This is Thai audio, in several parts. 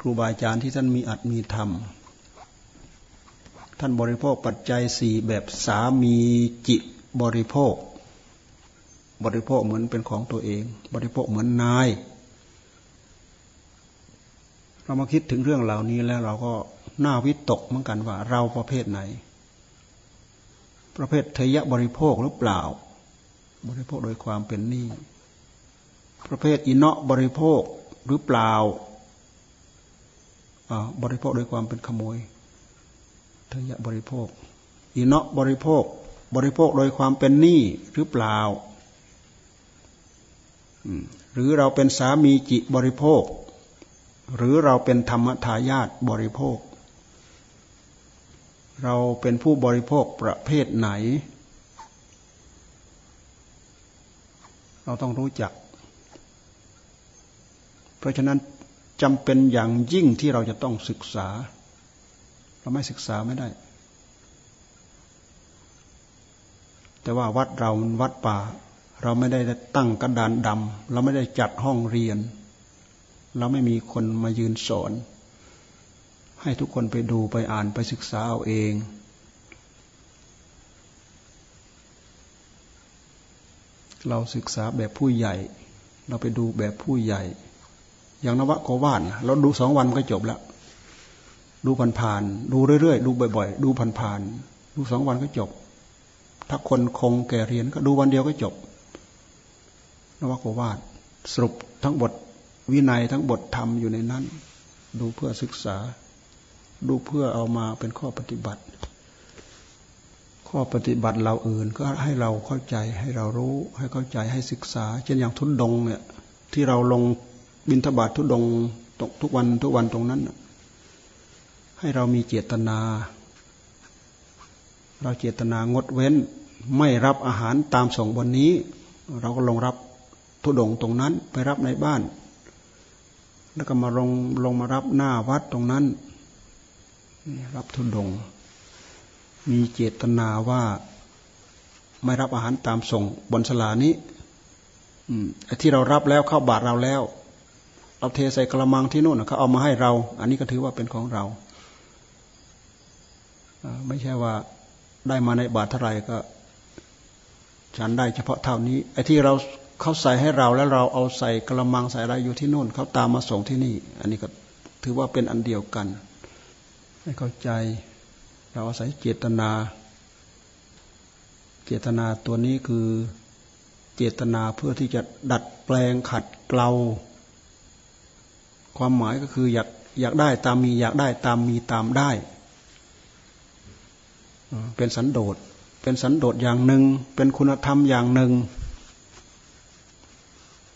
ครูบาอาจารย์ที่ท่านมีอัตมีธรรม ท่านบริโภคปัจจัยสี่แบบสามีจิตบริโภค บริโภคเหมือนเป็นของตัวเอง บริโภคเหมือนนาย เรามาคิดถึงเรื่องเหล่านี้แล้วเราก็น่าวิตกเหมือนกันว่า เราประเภทไหน ประเภทเทยะบริโภคหรือเปล่า บริโภคโดยความเป็นหนี้ประเภทอินเนาะบริโภคหรือเปล่า บริโภคโดยความเป็นขโมยทยะบริโภค อิเนาะบริโภค บริโภคโดยความเป็นหนี้หรือเปล่า หรือเราเป็นสามีจิบริโภค หรือเราเป็นธรรมทายาทบริโภค เราเป็นผู้บริโภคประเภทไหน เราต้องรู้จัก เพราะฉะนั้น จำเป็นอย่างยิ่งที่เราจะต้องศึกษา เราไม่ศึกษาไม่ได้ แต่ว่าวัดเราวัดป่า เราไม่ได้ตั้งกระดานดำเราไม่ได้จัดห้องเรียน เราไม่มีคนมายืนสอน ให้ทุกคนไปดูไปอ่านไปศึกษาเอาเองเราศึกษาแบบผู้ใหญ่ เราไปดูแบบผู้ใหญ่ อย่างนวโกวาดเราดูสองวันก็จบแล้วดูผ่านๆดูเรื่อยๆดูบ่อย ๆ ดูผ่านๆดูสองวันก็จบ ถ้าคนคงแก่เรียนก็ดูวันเดียวก็จบ นวโกวาดสรุปทั้งบทวินัยทั้งบทธรรมอยู่ในนั้น ดูเพื่อศึกษา ดูเพื่อเอามาเป็นข้อปฏิบัติ ข้อปฏิบัติเราอื่นก็ให้เราเข้าใจให้เรารู้ให้เข้าใจให้ศึกษา เช่นอย่างทุนดงเนี่ยที่เราลง บินทบาททุดงตกทุกวันทุกวันตรงนั้น ให้เรามีเจตนา เราเจตนางดเว้นไม่รับอาหารตามส่งบนนี้ เราก็ลงรับทุดงตรงนั้น ไปรับในบ้าน แล้วก็มาลงลงมารับหน้าวัดตรงนั้น รับทุดง มีเจตนาว่าไม่รับอาหารตามส่งบนสลานี้ที่เรารับแล้วเข้าบาทเราแล้ว เราเทใส่กระมังที่นู่นเขาเอามาให้เรา อันนี้ก็ถือว่าเป็นของเรา ไม่ใช่ว่าได้มาในบาทเท่าไรก็ ฉันได้เฉพาะเท่านี้ไอ้ที่เราเขาใส่ให้เราแล้วเราเอาใส่กระมังใส่อะไรอยู่ที่นู่นเขาตามมาส่งที่นี่ อันนี้ก็ถือว่าเป็นอันเดียวกัน ให้เข้าใจ เราอาศัยเจตนา เจตนาตัวนี้คือเจตนาเพื่อที่จะดัดแปลงขัดเกลา ความหมายก็คืออยากอยากได้ตามมีอยากได้ตามมีตามได้ เป็นสันโดษ เป็นสันโดษอย่างหนึ่ง เป็นคุณธรรมอย่างหนึ่ง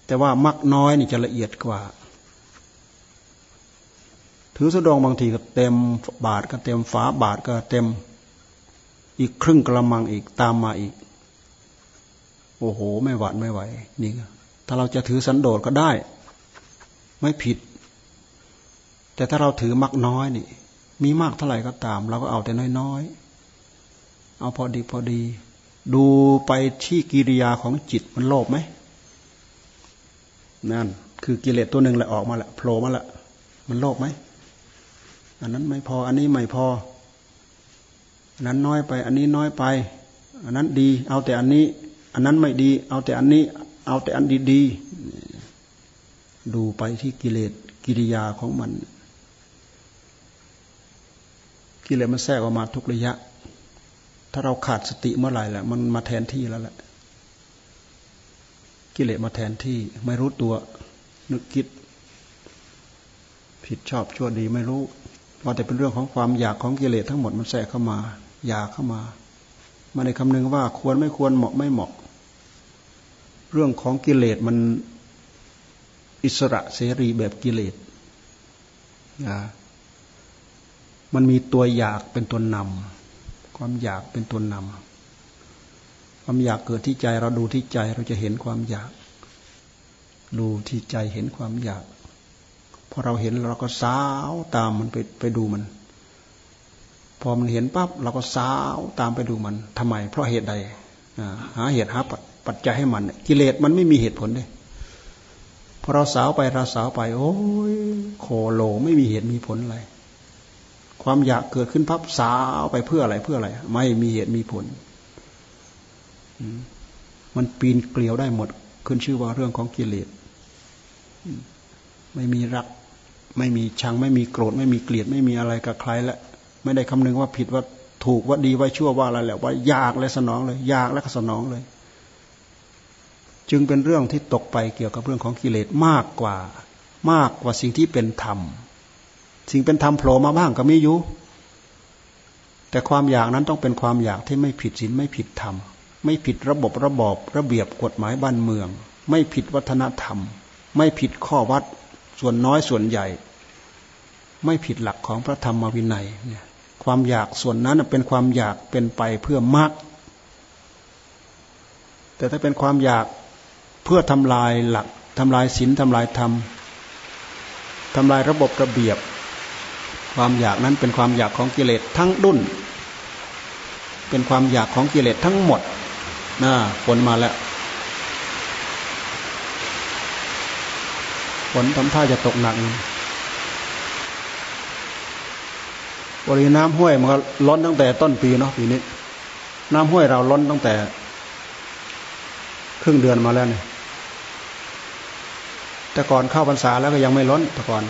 แต่ว่ามักน้อยนี่จะละเอียดกว่า ถือสะดองบางทีก็เต็มบาทก็เต็มฝาบาทก็เต็ม อีกครึ่งกระมังอีกตามมาอีก โอ้โห ไม่หวาดไม่ไหว นี่ถ้าเราจะถือสันโดษก็ได้ ไม่ผิด แต่ถ้าเราถือมักน้อยนี่ มีมากเท่าไหร่ก็ตาม เราก็เอาแต่น้อยๆ เอาพอดีพอดี ดูไปที่กิริยาของจิตมันโลภไหมนั่น คือกิเลสตัวหนึ่งแหละออกมาละโผล่มาละมันโลภไหมอันนั้นไม่พอ อันนี้ไม่พออันนั้นน้อยไป อันนี้น้อยไป อันนั้นดี เอาแต่อันนี้ อันนั้นไม่ดี เอาแต่อันนี้ เอาแต่อันดีๆดูไปที่กิเลสกิริยาของมัน กิเลสมันแทรกออกมาทุกระยะ ถ้าเราขาดสติเมื่อไหร่แหละมันมาแทนที่แล้วแหละกิเลสมาแทนที่ ไม่รู้ตัว นึกคิด ผิดชอบชั่วดีไม่รู้ว่าแต่เป็นเรื่องของความอยากของกิเลสทั้งหมดมันแทรกเข้ามา อยากเข้ามามาในคำนึงว่าควรไม่ควรเหมาะไม่เหมาะ เรื่องของกิเลสมันอิสระเสรีแบบกิเลสนะ มันมีตัวอยากเป็นตัวนำความอยากเป็นตัวนำความอยากเกิดที่ใจเราดูที่ใจเราจะเห็นความอยาก ดูที่ใจเห็นความอยากพอเราเห็นเราก็สาวตามมันไปไปดูมัน พอมันเห็นปั๊บเราก็สาวตามไปดูมันทำไม เพราะเหตุใดหาเหตุหาปัจจัยให้มันกิเลสมันไม่มีเหตุผลเลยพอเราสาวไปเราสาวไป โอ้ยโคโลไม่มีเหตุมีผลอะไร ความอยากเกิดขึ้นพับสาวไปเพื่ออะไรเพื่ออะไร ไม่มีเหตุมีผล มันปีนเกลียวได้หมด ขึ้นชื่อว่าเรื่องของกิเลสไม่มีรัก ไม่มีชัง ไม่มีโกรธ ไม่มีเกลียด ไม่มีอะไรกับใครและไม่ได้คำนึงว่าผิดว่าถูกว่าดีว่าชั่วว่าอะไรแล้วว่าอยากและสนองเลย อยากและสนองเลย จึงเป็นเรื่องที่ตกไปเกี่ยวกับเรื่องของกิเลสมากกว่า มากกว่าสิ่งที่เป็นธรรม สิ่งเป็นธรรมโผล่มาบ้างก็ไม่ยุแต่ความอยากนั้นต้องเป็นความอยากที่ไม่ผิดศีลไม่ผิดธรรม ไม่ผิดระบบระบอบระเบียบกฎหมายบ้านเมือง ไม่ผิดวัฒนธรรม ไม่ผิดข้อวัดส่วนน้อยส่วนใหญ่ ไม่ผิดหลักของพระธรรมวินัยเนี่ยความอยากส่วนนั้นเป็นความอยากเป็นไปเพื่อมรรคแต่ถ้าเป็นความอยากเพื่อทำลายหลักทำลายศีลทำลายธรรมทำลายระบบระเบียบ ความอยากนั้นเป็นความอยากของกิเลสทั้งดุนเป็นความอยากของกิเลสทั้งหมดน่าฝนมาแล้วฝนทำท่าจะตกหนักบริน้ำห้วยมันก็ล้นตั้งแต่ต้นปีเนาะปีนี้ น้ำห้วยเราล้นตั้งแต่ ครึ่งเดือนมาแล้วเนี่ยแต่ก่อนเข้าพรรษาแล้วก็ยังไม่ล้นแต่ก่อน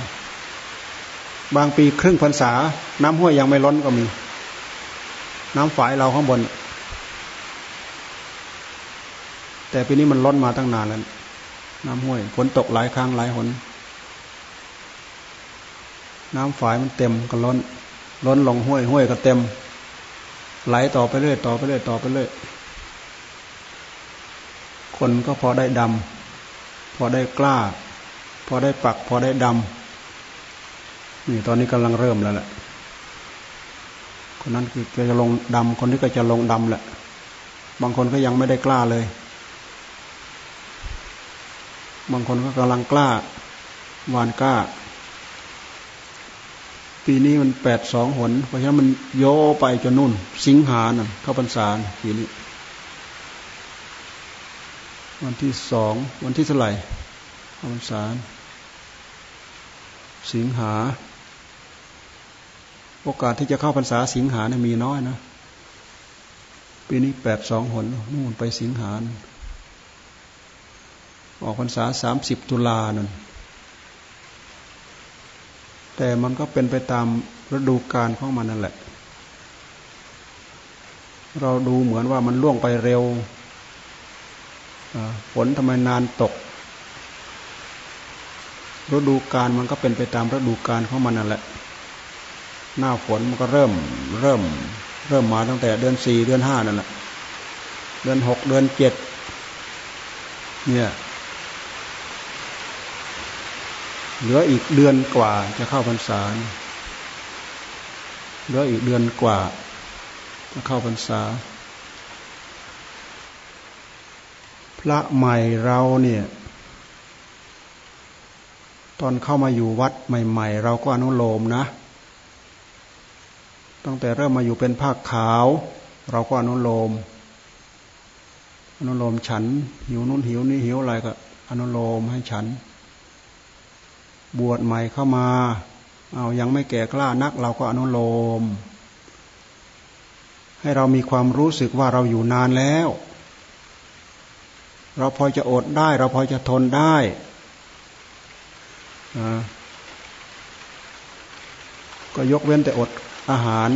บางปีครึ่งพรรษา น้ำห้วยยังไม่ล้นก็มี น้ำฝายเราข้างบน แต่ปีนี้มันล้นมาตั้งนานแล้ว น้ำห้วยฝนตกหลายครั้งหลายหน น้ำฝายมันเต็มก็ล้น ล้นลงห้วยห้วยก็เต็ม ไหลต่อไปเรื่อยต่อไปเรื่อยต่อไปเรื่อยคนก็พอได้ดำพอได้กล้า พอได้ปัก พอได้ดำ นี่ตอนนี้กำลังเริ่มแล้วแหละคนนั้นคือจะลงดำคนนี้ก็จะลงดำแหละ บางคนก็ยังไม่ได้กล้าเลย บางคนก็กำลังกล้าวานกล้า ปีนี้มันแปดสองหน เพราะฉะนั้นมันโยไปจนนู่น สิงหาน่ะเข้าพรรษาปีนี้ วันที่สองวันที่เท่าไหร่เข้าพรรษาสิงหา โอกาสที่จะเข้าพรรษาสิงหาเนี่ยมีน้อยนะปีนี้แปดสองหนนู่นไปสิงหาออกพรรษาสามสิบตุลานั่นแต่มันก็เป็นไปตามฤดูกาลของมันนั่นแหละ เราดูเหมือนว่ามันล่วงไปเร็วฝนทำไมนานตก ฤดูกาลมันก็เป็นไปตามฤดูกาลของมันนั่นแหละ หน้าฝนมันก็เริ่มเริ่ม เริ่มมาตั้งแต่เดือนสี่เดือนห้านั่นแหละเดือนหกเดือนเจ็ดเนี่ยเหลืออีกเดือนกว่าจะเข้าพรรษาเหลืออีกเดือนกว่า จะเข้าพรรษา พระใหม่เราเนี่ย ตอนเข้ามาอยู่วัดใหม่ ๆ เราก็อนุโลมนะ ตั้งแต่เริ่มมาอยู่เป็นภาคขาว เราก็อนุโลม อนุโลมฉัน หิวนู้นหิวนี่หิวอะไรก็ อนุโลมให้ฉัน บวชใหม่เข้ามาเอายังไม่แก่กล้านัก เราก็อนุโลม ให้เรามีความรู้สึกว่าเราอยู่นานแล้ว เราพอจะอดได้ เราพอจะทนได้ก็ยกเว้นแต่อด อาหาร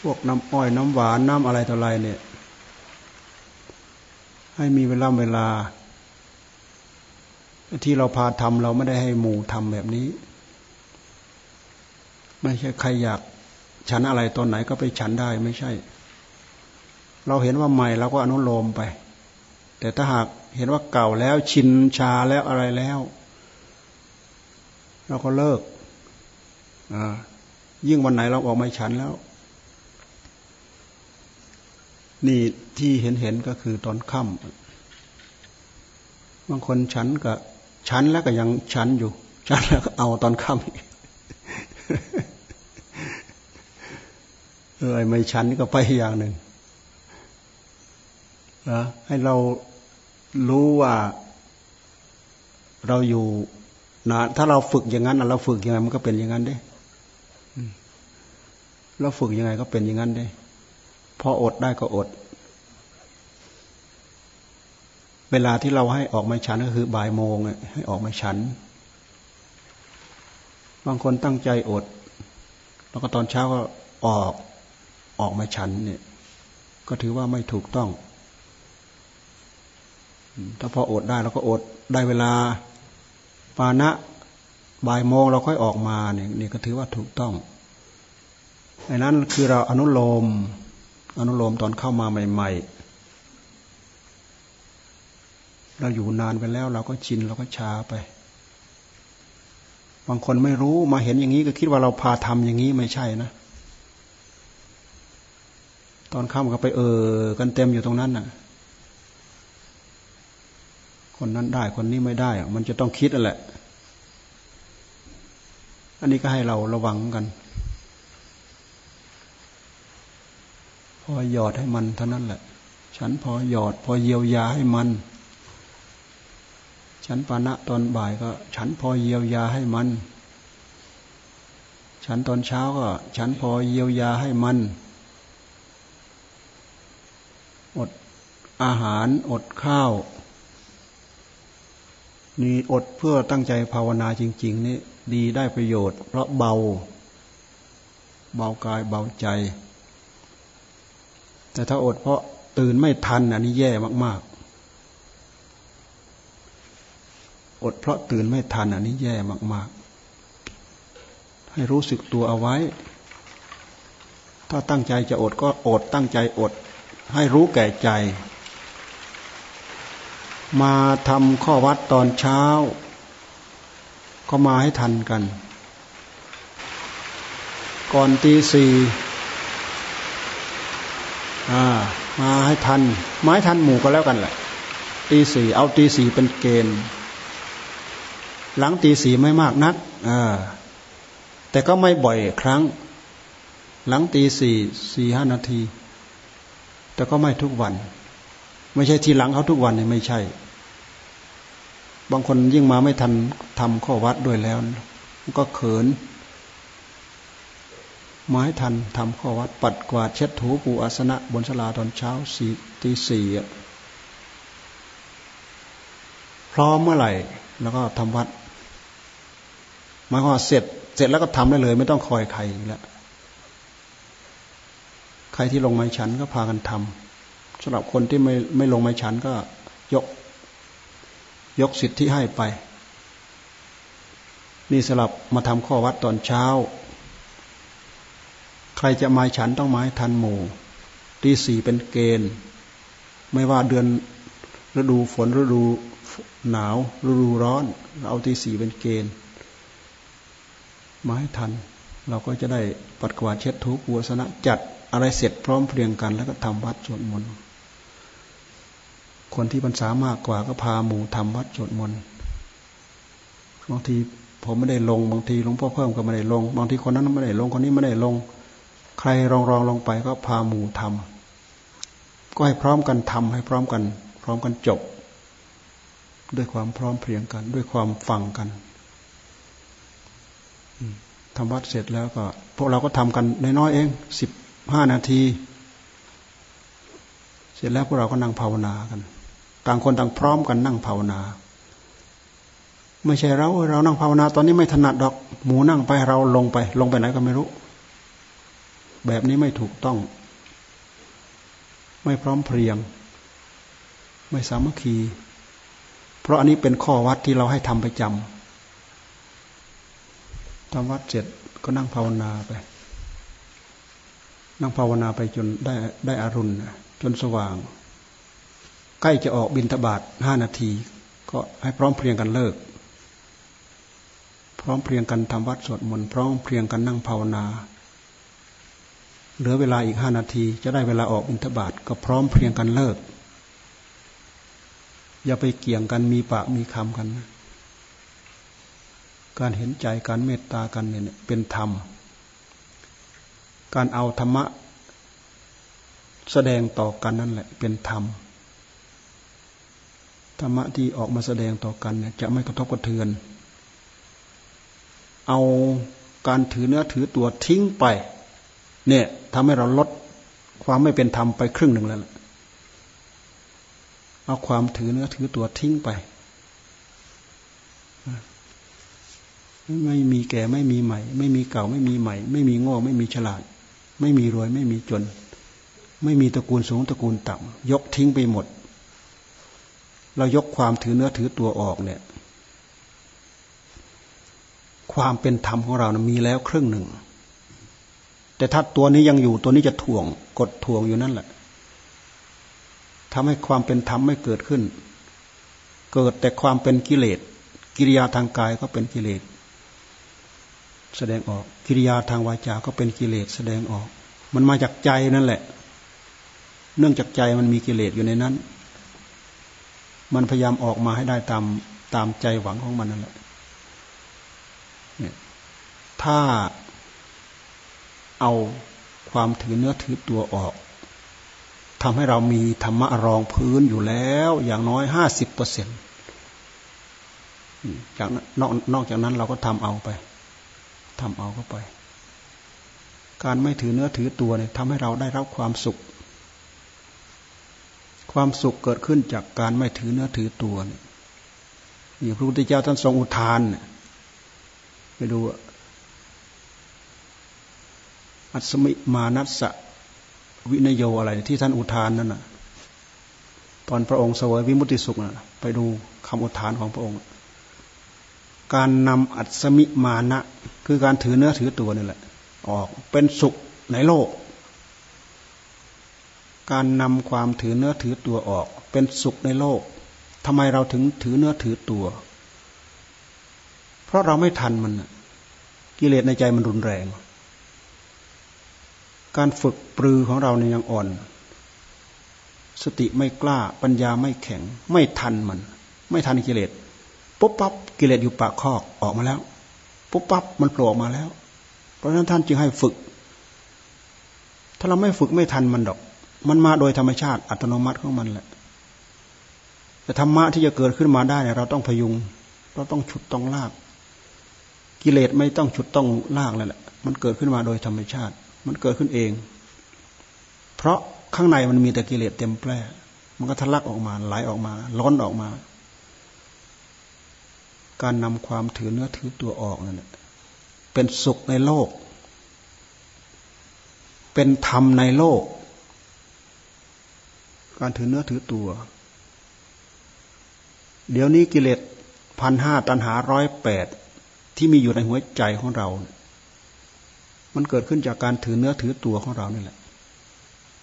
พวกน้ำอ้อยน้ำหวานน้ำอะไรต่ออะไรเนี่ย ให้มีเวลาเวลา ที่เราพาทำเราไม่ได้ให้หมู่ทำแบบนี้ ไม่ใช่ใครอยากฉันอะไรตอนไหนก็ไปฉันได้ไม่ใช่ เราเห็นว่าใหม่เราก็อนุโลมไป แต่ถ้าหากเห็นว่าเก่าแล้วชินชาแล้วอะไรแล้ว เราก็เลิก ยิ่งวันไหนเราออกมาฉันแล้ว นี่ที่เห็นเห็นก็คือตอนค่ำบางคนฉันก็ฉันแล้วก็ยังฉันอยู่ ฉันแล้วก็เอาตอนค่ำเออไม่ฉันก็ไปอย่างหนึ่งนะให้เรารู้ว่าเราอยู่นะถ้าเราฝึกอย่างนั้นเราฝึกยังไงมันก็เป็นอย่างนั้นเด้ เราฝึกยังไงก็เป็นอย่างนั้นเด้พออดได้ก็อด เวลาที่เราให้ออกมาฉันก็คือบ่ายโมงให้ออกมาฉัน บางคนตั้งใจอด แล้วก็ตอนเช้าก็ออกออกมาฉันเนี่ย ก็ถือว่าไม่ถูกต้อง ถ้าพออดได้เราก็อดได้เวลาปานะบ่ายโมงเราค่อยออกมาเนี่ยนี่ก็ถือว่าถูกต้อง ไอ้นั้นคือเราอนุโลม อนุโลมตอนเข้ามาใหม่ๆ เราอยู่นานไปแล้วเราก็ชินเราก็ช้าไป บางคนไม่รู้มาเห็นอย่างนี้ก็คิดว่าเราพาทำอย่างนี้ไม่ใช่นะ ตอนเข้ามก็ไปเออกันเต็มอยู่ตรงนั้นน่ะ คนนั้นได้คนนี้ไม่ได้ มันจะต้องคิดนั่นแหละ อันนี้ก็ให้เราระวังกัน พอหยอดให้มันเท่านั้นแหละ ฉันพอหยอด พอเยียวยาให้มัน ฉันปานะตอนบ่ายก็ ฉันพอเยียวยาให้มัน ฉันตอนเช้าก็ ฉันพอเยียวยาให้มันอดอาหารอดข้าวนี่อดเพื่อตั้งใจภาวนาจริง ๆ นี่ดีได้ประโยชน์ เพราะเบา เบากายเบาใจ แต่ถ้าอดเพราะตื่นไม่ทันอันนี้แย่มาก ๆ อดเพราะตื่นไม่ทันอันนี้แย่มาก ๆ ให้รู้สึกตัวเอาไว้ ถ้าตั้งใจจะอดก็อดตั้งใจอด ให้รู้แก่ใจ มาทำข้อวัดตอนเช้า ก็มาให้ทันกัน ก่อนตีสี่ มาให้ทัน ไม้ทันหมู่ก็แล้วกันแหละตีสี่เอาตีสี่เป็นเกณฑ์ หลังตีสี่ไม่มากนักแต่ก็ไม่บ่อยครั้ง หลังตีสี่สี่ห้านาที แต่ก็ไม่ทุกวัน ไม่ใช่ทีหลังเขาทุกวันเนี่ยไม่ใช่ บางคนยิ่งมาไม่ทันทำข้อวัดด้วยแล้ว ก็เขิน มาให้ทันทำข้อวัดปัดกวาดเช็ดถูปูอาสนะบนสลาตอนเช้าสี่ตีสี่พร้อมเมื่อไหร่ แล้วก็ทำวัดหมายความเสร็จ เสร็จแล้วก็ทำได้เลย ไม่ต้องคอยใครแล้วใครที่ลงไม้ฉันก็พากันทำสำหรับคนที่ไม่ไม่ลงไม้ฉันก็ยก ยกสิทธิให้ไป นี่สำหรับมาทำข้อวัดตอนเช้า รจะมาฉันต้องมาให้ทันหมู่ตีสี่เป็นเกณฑ์ ไม่ว่าเดือนฤดูฝนฤดูหนาวฤดูร้อนเราเอาตีสี่เป็นเกณฑ์ มาให้ทัน เราก็จะได้ปัดกวาดเช็ดทุกวัสนะจัดอะไรเสร็จพร้อมเพรียงกัน แล้วก็ทำวัดสวดมนต์คนที่พรรษามากกว่าก็พาหมู่ทำวัดสวดมนต์บางทีผมไม่ได้ลงบางทีหลวงพ่อเพิ่มก็ไม่ได้ลง บางทีคนนั้นไม่ได้ลงคนนี้ไม่ได้ลง ใครรองรองลงไปก็พาหมู่ทำก็ให้พร้อมกันทำให้พร้อมกัน พร้อมกันจบ ด้วยความพร้อมเพรียงกัน ด้วยความฟังกันทำวัดเสร็จแล้วก็ พวกเราก็ทำกันน้อยๆเองสิบห้านาที เสร็จแล้วพวกเราก็นั่งภาวนากัน ต่างคนต่างพร้อมกันนั่งภาวนา ไม่ใช่เราเรานั่งภาวนาตอนนี้ไม่ถนัดดอก หมูนั่งไปเราลงไป ลงไปไหนก็ไม่รู้ แบบนี้ไม่ถูกต้อง ไม่พร้อมเพรียง ไม่สามัคคี เพราะอันนี้เป็นข้อวัดที่เราให้ทำไปจำทำวัดเสร็จก็นั่งภาวนาไป นั่งภาวนาไปจนได้ได้อารุณจนสว่าง ใกล้จะออกบินทบาทห้านาที ก็ให้พร้อมเพรียงกันเลิก พร้อมเพรียงกันทำวัดสวดมนต์พร้อมเพรียงกันนั่งภาวนา เหลือเวลาอีกห้านาที จะได้เวลาออกบิณฑบาตก็พร้อมเพรียงกันเลิก อย่าไปเกี่ยงกันมีปากมีคำกันนะการเห็นใจการเมตตากันเนี่ยเป็นธรรม การเอาธรรมะ แสดงต่อกันนั่นแหละเป็นธรรม ธรรมะที่ออกมาแสดงต่อกันเนี่ยจะไม่กระทบกระเทือน เอาการถือเนื้อถือตัวทิ้งไป เนี่ยทำให้เราลดความไม่เป็นธรรมไปครึ่งหนึ่งแล้วเอาความถือเนื้อถือตัวทิ้งไป ไม่มีแก่ไม่มีใหม่ ไม่มีเก่าไม่มีใหม่ ไม่มีโง่ไม่มีฉลาด ไม่มีรวยไม่มีจน ไม่มีตระกูลสูงตระกูลต่ำยกทิ้งไปหมด เรายกความถือเนื้อถือตัวออกเนี่ย ความเป็นธรรมของเรานะมีแล้วครึ่งหนึ่ง แต่ถ้าตัวนี้ยังอยู่ตัวนี้จะถ่วง กดถ่วงอยู่นั่นแหละทำให้ความเป็นธรรมไม่เกิดขึ้น เกิดแต่ความเป็นกิเลส กิริยาทางกายก็เป็นกิเลส แสดงออก กิริยาทางวาจาก็เป็นกิเลสแสดงออก มันมาจากใจนั่นแหละ เนื่องจากใจมันมีกิเลสอยู่ในนั้น มันพยายามออกมาให้ได้ตามตามใจหวังของมันนั่นแหละถ้า เอาความถือเนื้อถือตัวออกทำให้เรามีธรรมะรองพื้นอยู่แล้วอย่างน้อยห้าสิบเปอร์เซ็นต์จากนอกนอกจากนั้นเราก็ทำเอาไปทำเอาเข้าไป การไม่ถือเนื้อถือตัวเนี่ยทำให้เราได้รับความสุข ความสุขเกิดขึ้นจากการไม่ถือเนื้อถือตัวเนี่ยพระพุทธเจ้าท่านทรงอุทานไปดู อัศมิมานัสสะวินโยอะไรที่ท่านอุทานนั่นน่ะ ตอนพระองค์เสวยวิมุติสุขน่ะ ไปดูคำอุทานของพระองค์ การนำอัศมิมานะ คือการถือเนื้อถือตัวนี่แหละ ออกเป็นสุขในโลก การนำความถือเนื้อถือตัวออก เป็นสุขในโลกทำไมเราถึงถือเนื้อถือตัว เพราะเราไม่ทันมันกิเลสในใจมันรุนแรง การฝึกปรือของเราเนี่ยยังอ่อน สติไม่กล้า ปัญญาไม่แข็ง ไม่ทันมัน ไม่ทันกิเลสปุ๊บปั๊บกิเลสอยู่ปากคอกออกมาแล้วปุ๊บปั๊บมันโผล่ออกมาแล้ว เพราะฉะนั้นท่านจึงให้ฝึก ถ้าเราไม่ฝึกไม่ทันมันดอก มันมาโดยธรรมชาติอัตโนมัติของมันแหละแต่ธรรมะที่จะเกิดขึ้นมาได้เราต้องพยุง เราต้องฉุดต้องลาก กิเลสไม่ต้องฉุดต้องลากเลยแหละมันเกิดขึ้นมาโดยธรรมชาติ มันเกิดขึ้นเอง เพราะข้างในมันมีแต่กิเลสเต็มแปร่มันก็ทะลักออกมาไหลออกมาล้นออกมา การนำความถือเนื้อถือตัวออกนั่นเป็นสุขในโลก เป็นธรรมในโลก การถือเนื้อถือตัว เดี๋ยวนี้กิเลสพันห้าตันหาร้อยแปดที่มีอยู่ในหัวใจของเรา มันเกิดขึ้นจากการถือเนื้อถือตัวของเรานี่แหละ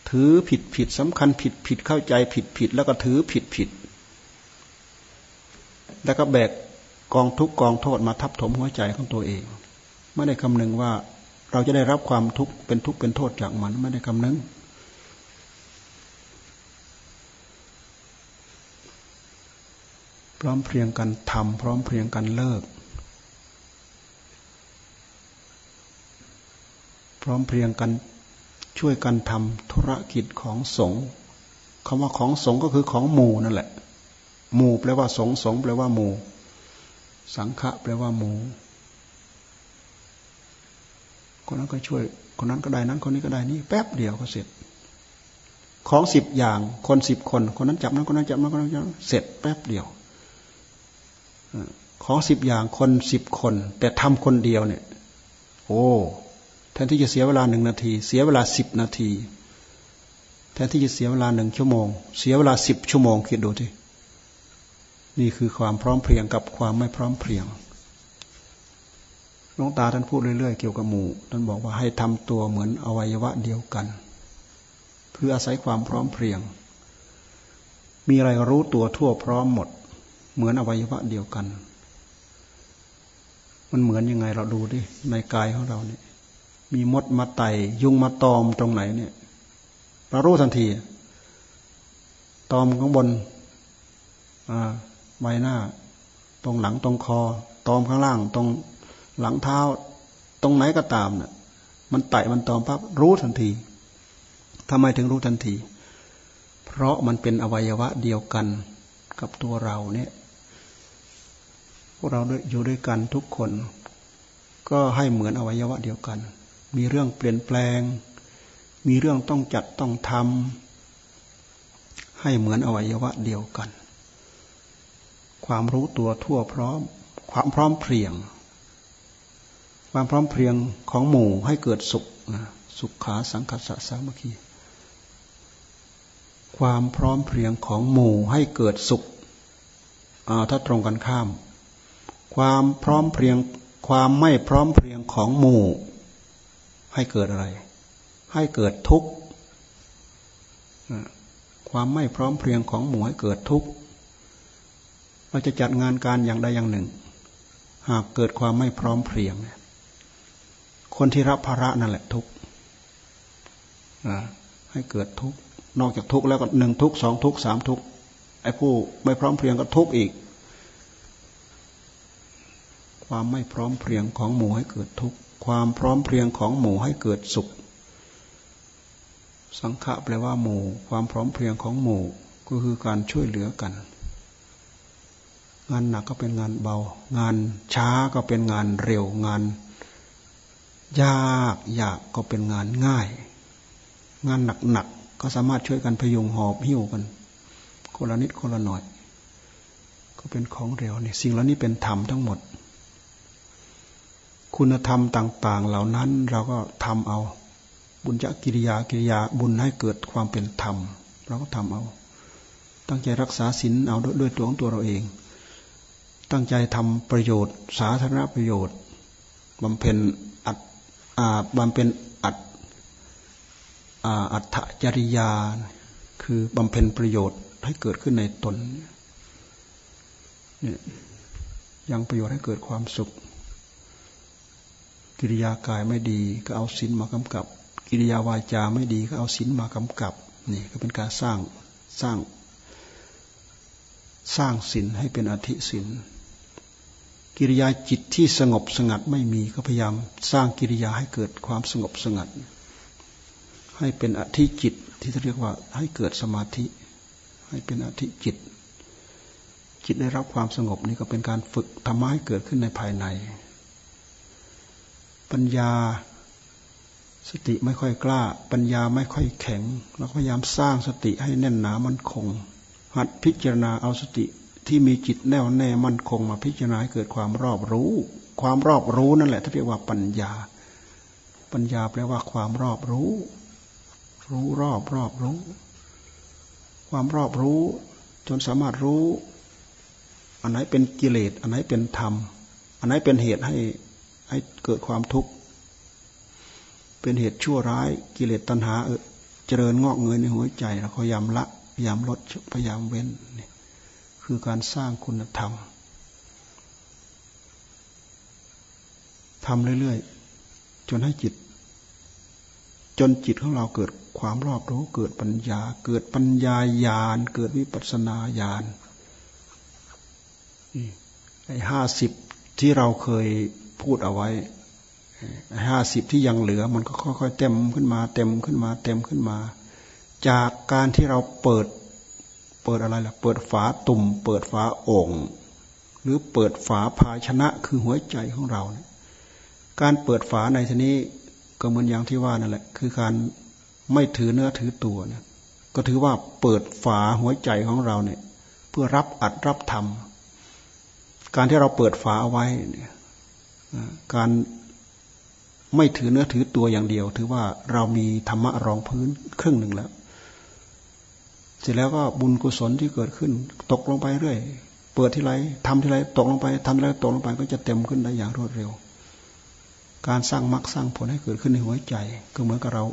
ถือผิดผิดสำคัญผิดผิดเข้าใจผิดผิดแล้วก็ถือผิดผิด แล้วก็แบกกองทุกกองโทษมาทับถมหัวใจของตัวเอง ไม่ได้คำนึงว่าเราจะได้รับความทุกข์เป็นทุกข์เป็นโทษจากมันไม่ได้คำนึงพร้อมเพรียงกันทำพร้อมเพรียงกันเลิก พร้อมเพรียงกันช่วยกันทำธุรกิจของสงฆ์คำว่าของสงฆ์ก็คือของหมู่นั่นแหละ หมู่แปลว่าสงฆ์สงฆ์แปลว่าหมู่ สังฆะแปลว่าหมู่ คนนั้นก็ช่วย คนนั้นก็ได้นั้น คนนี้ก็ได้นี่แป๊บเดียวก็เสร็จ ของสิบอย่าง คนสิบคน คนนั้นจับนั้นคนนั้นจับนั้นคนนั้นจับเสร็จแป๊บเดียวของสิบอย่างคนสิบคน แต่ทำคนเดียวเนี่ย โอ้ แทนที่จะเสียเวลาหนึ่งนาที เสียเวลาสิบนาที แทนที่จะเสียเวลาหนึ่งชั่วโมง เสียเวลาสิบชั่วโมงคิดดูทีนี่คือความพร้อมเพรียงกับความไม่พร้อมเพรียงหลวงตาท่านพูดเรื่อยๆเกี่ยวกับหมู่ท่านบอกว่าให้ทำตัวเหมือนอวัยวะเดียวกันเพื่ออาศัยความพร้อมเพรียง มีอะไรรู้ตัวทั่วพร้อมหมด เหมือนอวัยวะเดียวกัน มันเหมือนยังไงเราดูดิในกายของเราเนี่ย มีมดมาไต่ยุงมาตอมตรงไหนเนี่ยเรารู้ทันที ตอมข้างบนใบหน้า ตรงหลังตรงคอ ตอมข้างล่าง ตรงหลังเท้า ตรงไหนก็ตามเนะ่ยมันไต่มันตอมปั๊บรู้ทันทีทำไมถึงรู้ทันที เพราะมันเป็นอวัยวะเดียวกันกับตัวเราเนี่ย พวกเราอยู่ด้วยกันทุกคน ก็ให้เหมือนอวัยวะเดียวกัน มีเรื่องเปลี่ยนแปลง มีเรื่องต้องจัดต้องทำให้เหมือนอวัยวะเดียวกัน ความรู้ตัวทั่วพร้อม ความพร้อมเพรียง ความพร้อมเพรียงของหมู่ให้เกิดสุขสุขขาสังคัสสะสามัคคีความพร้อมเพรียงของหมู่ให้เกิดสุขถ้าตรงกันข้าม ความพร้อมเพรียง ความไม่พร้อมเพรียงของหมู่ ให้เกิดอะไร ให้เกิดทุกข์ความไม่พร้อมเพรียงของหมู่ให้เกิดทุกข์เราจะจัดงานการอย่างใดอย่างหนึ่ง หากเกิดความไม่พร้อมเพรียงคนที่รับภาระนั่นแหละทุกข์ให้เกิดทุกข์นอกจากทุกข์แล้วก็หนึ่งทุกข์สองทุกข์สามทุกข์ไอ้ผู้ไม่พร้อมเพรียงก็ทุกข์อีก ความไม่พร้อมเพรียงของหมู่ให้เกิดทุกข์ ความพร้อมเพรียงของหมู่ให้เกิดสุข สังฆะแปลว่าหมู่ ความพร้อมเพรียงของหมู่ก็คือการช่วยเหลือกัน งานหนักก็เป็นงานเบา งานช้าก็เป็นงานเร็วงาน ยากยากก็เป็นงานง่าย งานหนักหนักก็สามารถช่วยกันพยุงหอบหิ้วกันคนละนิดคนละหน่อย ก็เป็นของเร็วนี่สิ่งเหล่านี้เป็นธรรมทั้งหมด คุณธรรมต่าง ๆ เหล่านั้นเราก็ทำเอา บุญจกิริยากิริยาบุญให้เกิดความเป็นธรรม เราก็ทำเอา ตั้งใจรักษาศีลเอาด้วยตัวของตัวเราเอง ตั้งใจทำประโยชน์ สาธารณประโยชน์บำเพ็ญอัดบำเพ็ญอัดอัตจริยา คือบำเพ็ญประโยชน์ให้เกิดขึ้นในตนเนี่ยยังประโยชน์ให้เกิดความสุข กิริยากายไม่ดีก็เอาศีลมากำกับ กิริยาวาจาไม่ดีก็เอาศีลมากำกับนี่ก็เป็นการสร้างสร้าง สร้างศีลให้เป็นอธิศีลกิริยาจิตที่สงบสงัดไม่มีก็พยายามสร้างกิริยาให้เกิดความสงบสงัด ให้เป็นอธิจิตที่เรียกว่าให้เกิดสมาธิ ให้เป็นอธิจิต จิตได้รับความสงบนี่ก็เป็นการฝึกธรรมะให้เกิดขึ้นในภายใน ปัญญา สติไม่ค่อยกล้า ปัญญาไม่ค่อยแข็งเราพยายามสร้างสติให้แน่นหนามั่นคง หัดพิจารณาเอาสติที่มีจิตแน่วแน่มั่นคงมาพิจารณาให้เกิดความรอบรู้ ความรอบรู้นั่นแหละที่เรียกว่าปัญญา ปัญญาแปลว่าความรอบรู้ รู้รอบรอบรู้ ความรอบรู้ จนสามารถรู้ อันไหนเป็นกิเลสอันไหนเป็นธรรม อันไหนเป็นเหตุให้ ให้เกิดความทุกข์ เป็นเหตุชั่วร้ายกิเลสตัณหาเจริญงอกเงยในหัวใจเราพยายามละพยายามลดพยายามเว้นนี่คือการสร้างคุณธรรมทำเรื่อยๆ จนให้จิต จนจิตของเราเกิดความรอบรู้เกิดปัญญา เกิดปัญญาญาณเกิดวิปัสนาญาณไอ้ห้าสิบที่เราเคย พูดเอาไว้ห้าสิบที่ยังเหลือมันก็ค่อยๆเต็มขึ้นมา เต็มขึ้นมา เต็มขึ้นมา จากการที่เราเปิด เปิดอะไรล่ะ เปิดฝาตุ่ม เปิดฝาโอ่งหรือเปิดฝาภาชนะคือหัวใจของเราเนี่ยการเปิดฝาในที่นี้ก็เหมือนอย่างที่ว่านั่นแหละ คือการไม่ถือเนื้อถือตัวเนี่ยก็ถือว่าเปิดฝาหัวใจของเราเนี่ย เพื่อรับอัดรับธรรมการที่เราเปิดฝาเอาไว้เนี่ย การไม่ถือเนื้อถือตัวอย่างเดียว ถือว่าเรามีธรรมะรองพื้นครึ่งหนึ่งแล้ว เสร็จแล้วก็บุญกุศลที่เกิดขึ้น ตกลงไปเรื่อย เปิดที่ไรทำที่ไรตกลงไปทำที่ไรตกลงไปก็จะเต็มขึ้นได้อย่างรวดเร็ว การสร้างมรรคสร้างผลให้เกิดขึ้นในหัวใจ ก็เหมือนกับเรา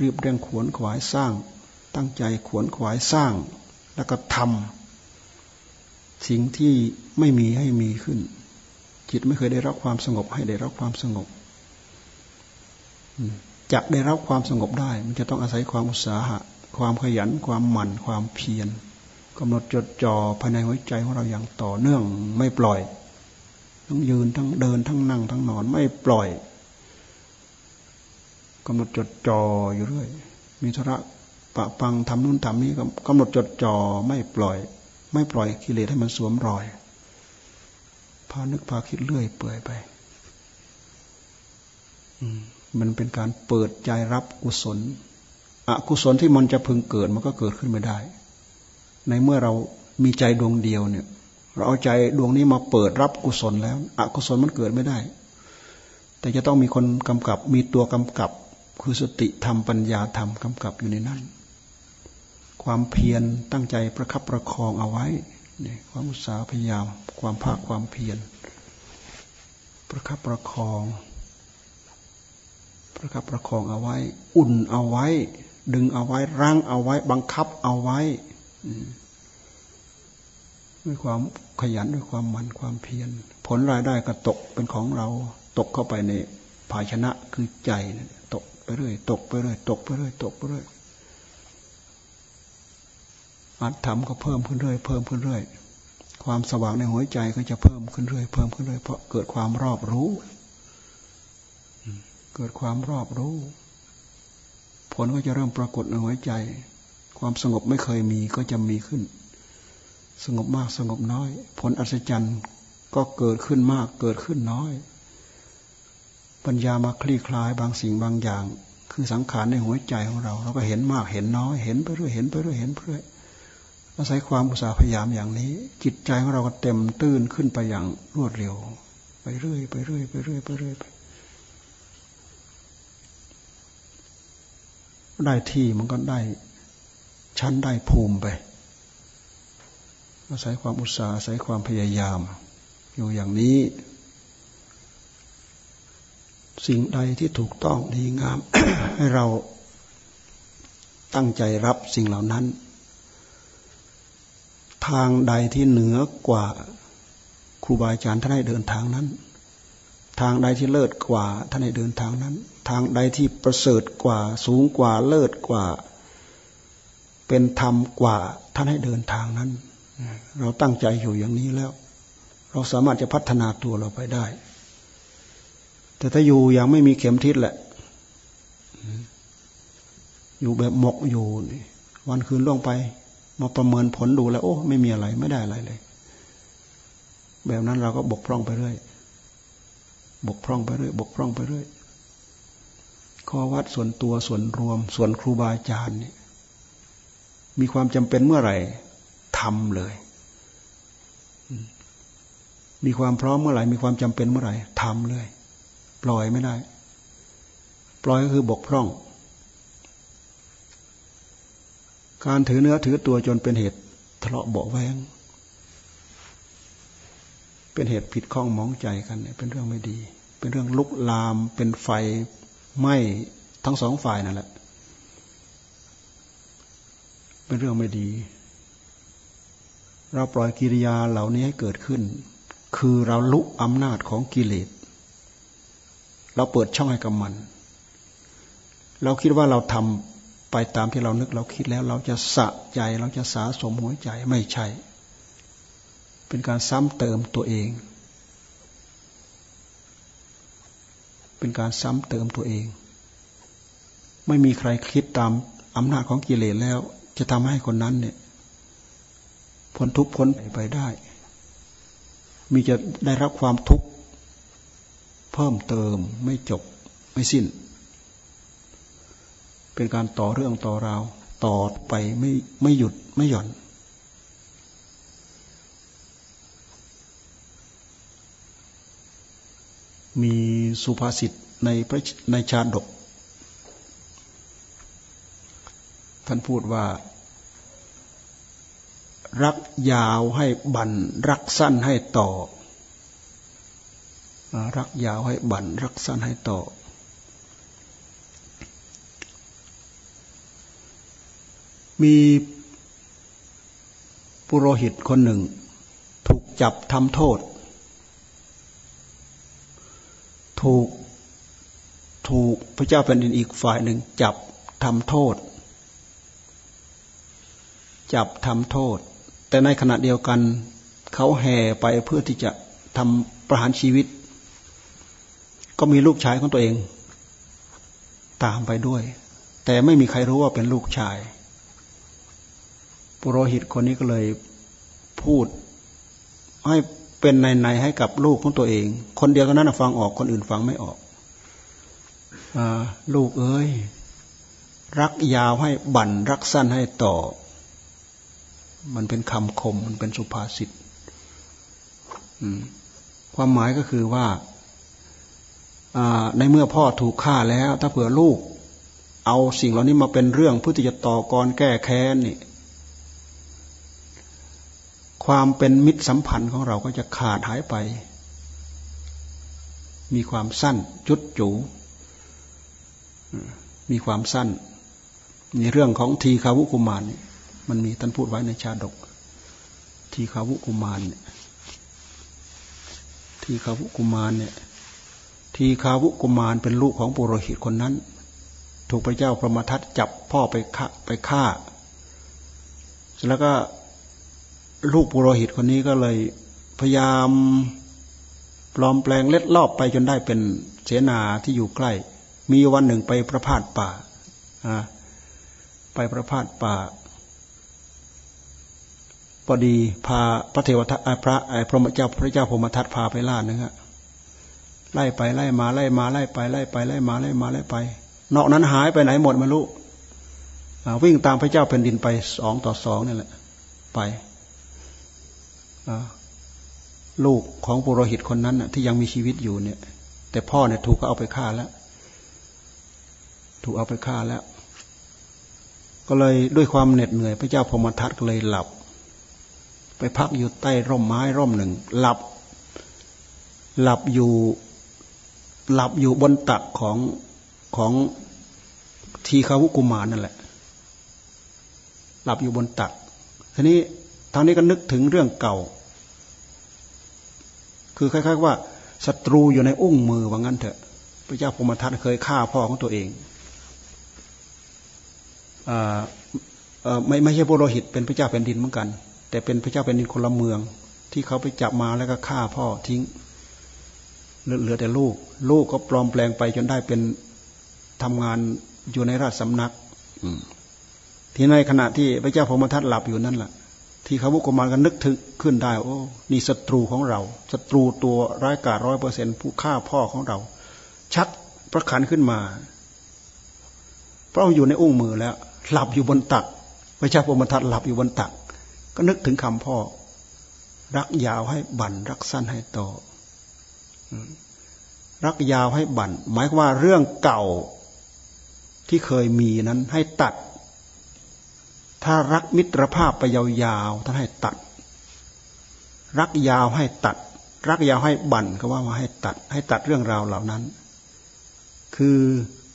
รีบเร่งขวนขวายสร้าง ตั้งใจขวนขวายสร้าง แล้วก็ทำสิ่งที่ไม่มีให้มีขึ้น จิตไม่เคยได้รับความสงบ ให้ได้รับความสงบจะได้รับความสงบได้ มันจะต้องอาศัยความอุตสาหะ ความขยัน ความหมั่น ความเพียรกำหนดจดจ่อภายในหัวใจของเราอย่างต่อเนื่องไม่ปล่อยทั้งยืนทั้งเดินทั้งนั่งทั้งนอนไม่ปล่อยกำหนดจดจ่ออยู่เรื่อย มีธุระปะปังทำนู่นทำนี้กำหนดจดจ่อไม่ปล่อย ไม่ปล่อยกิเลสให้มันสวมรอย พานึกพาคิดเรื่อยเปื่อยไปมันเป็นการเปิดใจรับกุศล อกุศลที่มันจะพึงเกิดมันก็เกิดขึ้นไม่ได้ ในเมื่อเรามีใจดวงเดียวเนี่ย เราเอาใจดวงนี้มาเปิดรับกุศลแล้ว อกุศลมันเกิดไม่ได้ แต่จะต้องมีคนกำกับ มีตัวกำกับ คือสติธรรมปัญญาธรรมกำกับอยู่ในนั้น ความเพียรตั้งใจประคับประคองเอาไว้ นี่ความอุตสาห์พยายาม ความภาคความเพียร ประคับประคอง ประคับประคองเอาไว้ อุ่นเอาไว้ ดึงเอาไว้รั้งเอาไว้ บังคับเอาไว้ด้วยความขยันด้วยความมันความเพียร ผลรายได้ก็ตกเป็นของเรา ตกเข้าไปในภาชนะคือใจตกไปเรื่อยตกไปเรื่อยตกไปเรื่อยตกไปเรื่อย อัตธรรมก็เพิ่มขึ้นเรื่อยเพิ่มขึ้นเรื่อยความสว่างในหัวใจก็จะเพิ่มขึ้นเรื่อยเพิ่มขึ้นเรื่อยเพราะเกิดความรอบรู้ เกิดความรอบรู้ ผลก็จะเริ่มปรากฏในหัวใจ ความสงบไม่เคยมีก็จะมีขึ้น สงบมากสงบน้อย ผลอัศจรรย์ก็เกิดขึ้นมากเกิดขึ้นน้อย ปัญญามาคลี่คลายบางสิ่งบางอย่าง คือสังขารในหัวใจของเรา เราก็เห็นมากเห็นน้อย เห็นไปเรื่อยเห็นไปเรื่อยเห็นไปเรื่อย อาศัยความอุตสาห์พยายามอย่างนี้ จิตใจของเราก็เต็มตื้นขึ้นไปอย่างรวดเร็ว ไปเรื่อยไปเรื่อยไปเรื่อยไปเรื่อยไปได้ที่มันก็ได้ชั้นได้ภูมิไป อาศัยความอุตสาห์อาศัยความพยายาม อยู่อย่างนี้ สิ่งใดที่ถูกต้องดีงาม ให้เราตั้งใจรับสิ่งเหล่านั้น ทางใดที่เหนือกว่าครูบาอาจารย์ท่านให้เดินทางนั้น ทางใดที่เลิศกว่าท่านให้เดินทางนั้น ทางใดที่ประเสริฐกว่าสูงกว่าเลิศกว่า เป็นธรรมกว่าท่านให้เดินทางนั้น เราตั้งใจอยู่อย่างนี้แล้ว เราสามารถจะพัฒนาตัวเราไปได้ แต่ถ้าอยู่ยังไม่มีเข็มทิศแหละ อยู่แบบหมกอยู่วันคืนล่วงไป มาประเมินผลดูแล้ว โอ้ ไม่มีอะไรไม่ได้อะไรเลย แบบนั้นเราก็บกพร่องไปเรื่อยบกพร่องไปเรื่อยบกพร่องไปเรื่อยข้อวัดส่วนตัวส่วนรวม ส่วนครูบาอาจารย์เนี่ยมีความจำเป็นเมื่อไหร่ทำเลย มีความพร้อมเมื่อไหร่ มีความจำเป็นเมื่อไหร่ทำเลย ปล่อยไม่ได้ ปล่อยก็คือบกพร่อง การถือเนื้อถือตัวจนเป็นเหตุทะเลาะเบาแวงเป็นเหตุผิดข้องมองใจกันเนี่ยเป็นเรื่องไม่ดี เป็นเรื่องลุกลาม เป็นไฟไหม่ทั้งสองฝ่ายนั่นแหละ เป็นเรื่องไม่ดี เราปล่อยกิริยาเหล่านี้ให้เกิดขึ้น คือเราลุกอำนาจของกิเลสเราเปิดช่องให้กับมัน เราคิดว่าเราทำ ไปตามที่เรานึกเราคิดแล้ว เราจะสะใจเราจะสาสมหัวใจไม่ใช่ เป็นการซ้ำเติมตัวเอง เป็นการซ้ำเติมตัวเอง ไม่มีใครคิดตามอำนาจของกิเลสแล้ว จะทำให้คนนั้นเนี่ยพ้นทุกข์พ้นไปได้ มีจะได้รับความทุกข์เพิ่มเติมไม่จบไม่สิ้น เป็นการต่อเรื่องต่อราวต่อไปไม่ไม่หยุดไม่หย่อน มีสุภาษิตในพระในชาดก ท่านพูดว่า รักยาวให้บันรักสั้นให้ต่อ รักยาวให้บันรักสั้นให้ต่อ มีปุโรหิตคนหนึ่ง ถูกจับทำโทษ ถูกถูกพระเจ้าแผ่นดินอีกฝ่ายหนึ่ง จับทำโทษ จับทำโทษ แต่ในขณะเดียวกัน เขาแห่ไปเพื่อที่จะทำประหารชีวิต ก็มีลูกชายของตัวเอง ตามไปด้วย แต่ไม่มีใครรู้ว่าเป็นลูกชาย ปุโรหิตคนนี้ก็เลยพูด ให้เป็นในในให้กับลูกของตัวเอง คนเดียวเท่านั้นฟังออกคนอื่นฟังไม่ออกอลูกเอ้ย รักยาวให้บั่นรักสั้นให้ต่อ มันเป็นคำคม มันเป็นสุภาษิตความหมายก็คือว่าในเมื่อพ่อถูกฆ่าแล้ว ถ้าเผื่อลูก เอาสิ่งเหล่านี้มาเป็นเรื่องเพื่อที่จะต่อกรแก้แค้นนี่ ความเป็นมิตรสัมพันธ์ของเราก็จะขาดหายไป มีความสั้นจุดจูมีความสั้น ในเรื่องของทีคาวุกุมารนี่มันมีท่านพูดไว้ในชาดก ทีคาวุกุมารเนี่ยทีคาวุกุมารเนี่ยทีคาวุกุมารเป็นลูกของปุโรหิตคนนั้น ถูกพระเจ้าพระมทัตจับพ่อไปฆ่าไปฆ่าแล้วก็ ลูกปุโรหิตคนนี้ก็เลยพยายามปลอมแปลงเล็ดลอบไปจนได้เป็นเสนาที่อยู่ใกล้ มีวันหนึ่งไปประพาสป่าไปประพาสป่าพอดีพาพระเทวทัตพระไอพระเจ้าพระเจ้าพมทัตพาไปล่านะฮะไล่ไปไล่มาไล่มาไล่ไปไล่ไปไล่มาไล่มาไล่ไป นอกนั้นหายไปไหนหมดไม่รู้วิ่งตามพระเจ้าแผ่นดินไปสองต่อสองนี่แหละ ไป ลูกของปุโรหิตคนนั้นที่ยังมีชีวิตอยู่เนี่ย แต่พ่อเนี่ยถูกเอาไปฆ่าแล้ว ถูกเอาไปฆ่าแล้ว ก็เลยด้วยความเหน็ดเหนื่อย พระเจ้าพมทัตก็เลยหลับ ไปพักอยู่ใต้ร่มไม้ร่มหนึ่ง หลับ หลับอยู่หลับอยู่บนตักของของทีฆาวุกุมารนั่นแหละ หลับอยู่บนตักทีนี้ทางนี้ก็นึกถึงเรื่องเก่า คือคล้ายๆว่าศัตรูอยู่ในอุ้งมือว่างั้นเถอะ พระเจ้าพมทัตเคยฆ่าพ่อของตัวเองอไม่ไม่ใช่ปุโรหิตเป็นพระเจ้าแผ่นดินเหมือนกัน แต่เป็นพระเจ้าแผ่นดินคนละเมือง ที่เขาไปจับมาแล้วก็ฆ่าพ่อทิ้ง เหลือแต่ลูก ลูกก็ปลอมแปลงไปจนได้เป็นทำงานอยู่ในราชสำนักที่ในขณะที่พระเจ้าพมทัตหลับอยู่นั่นแหละ ที่เขาบุกมารกันนึกถึงขึ้นได้ โอ้ นี่ศัตรูของเราศัตรูตัวร้ายกาจร้อยเปอร์เซ็นผู้ฆ่าพ่อของเรา ชักพระขันขึ้นมาเพราะอยู่ในอุ้งมือแล้ว หลับอยู่บนตักพระเจ้าพมทัตหลับอยู่บนตัก ก็นึกถึงคำพ่อ รักยาวให้บันรักสั้นให้โตรักยาวให้บันหมายว่าเรื่องเก่าที่เคยมีนั้นให้ตัด ถ้ารักมิตรภาพไปยาวๆท่านให้ตัด รักยาวให้ตัด รักยาวให้บั่นก็ว่ามาให้ตัด ให้ตัดเรื่องราวเหล่านั้น คือ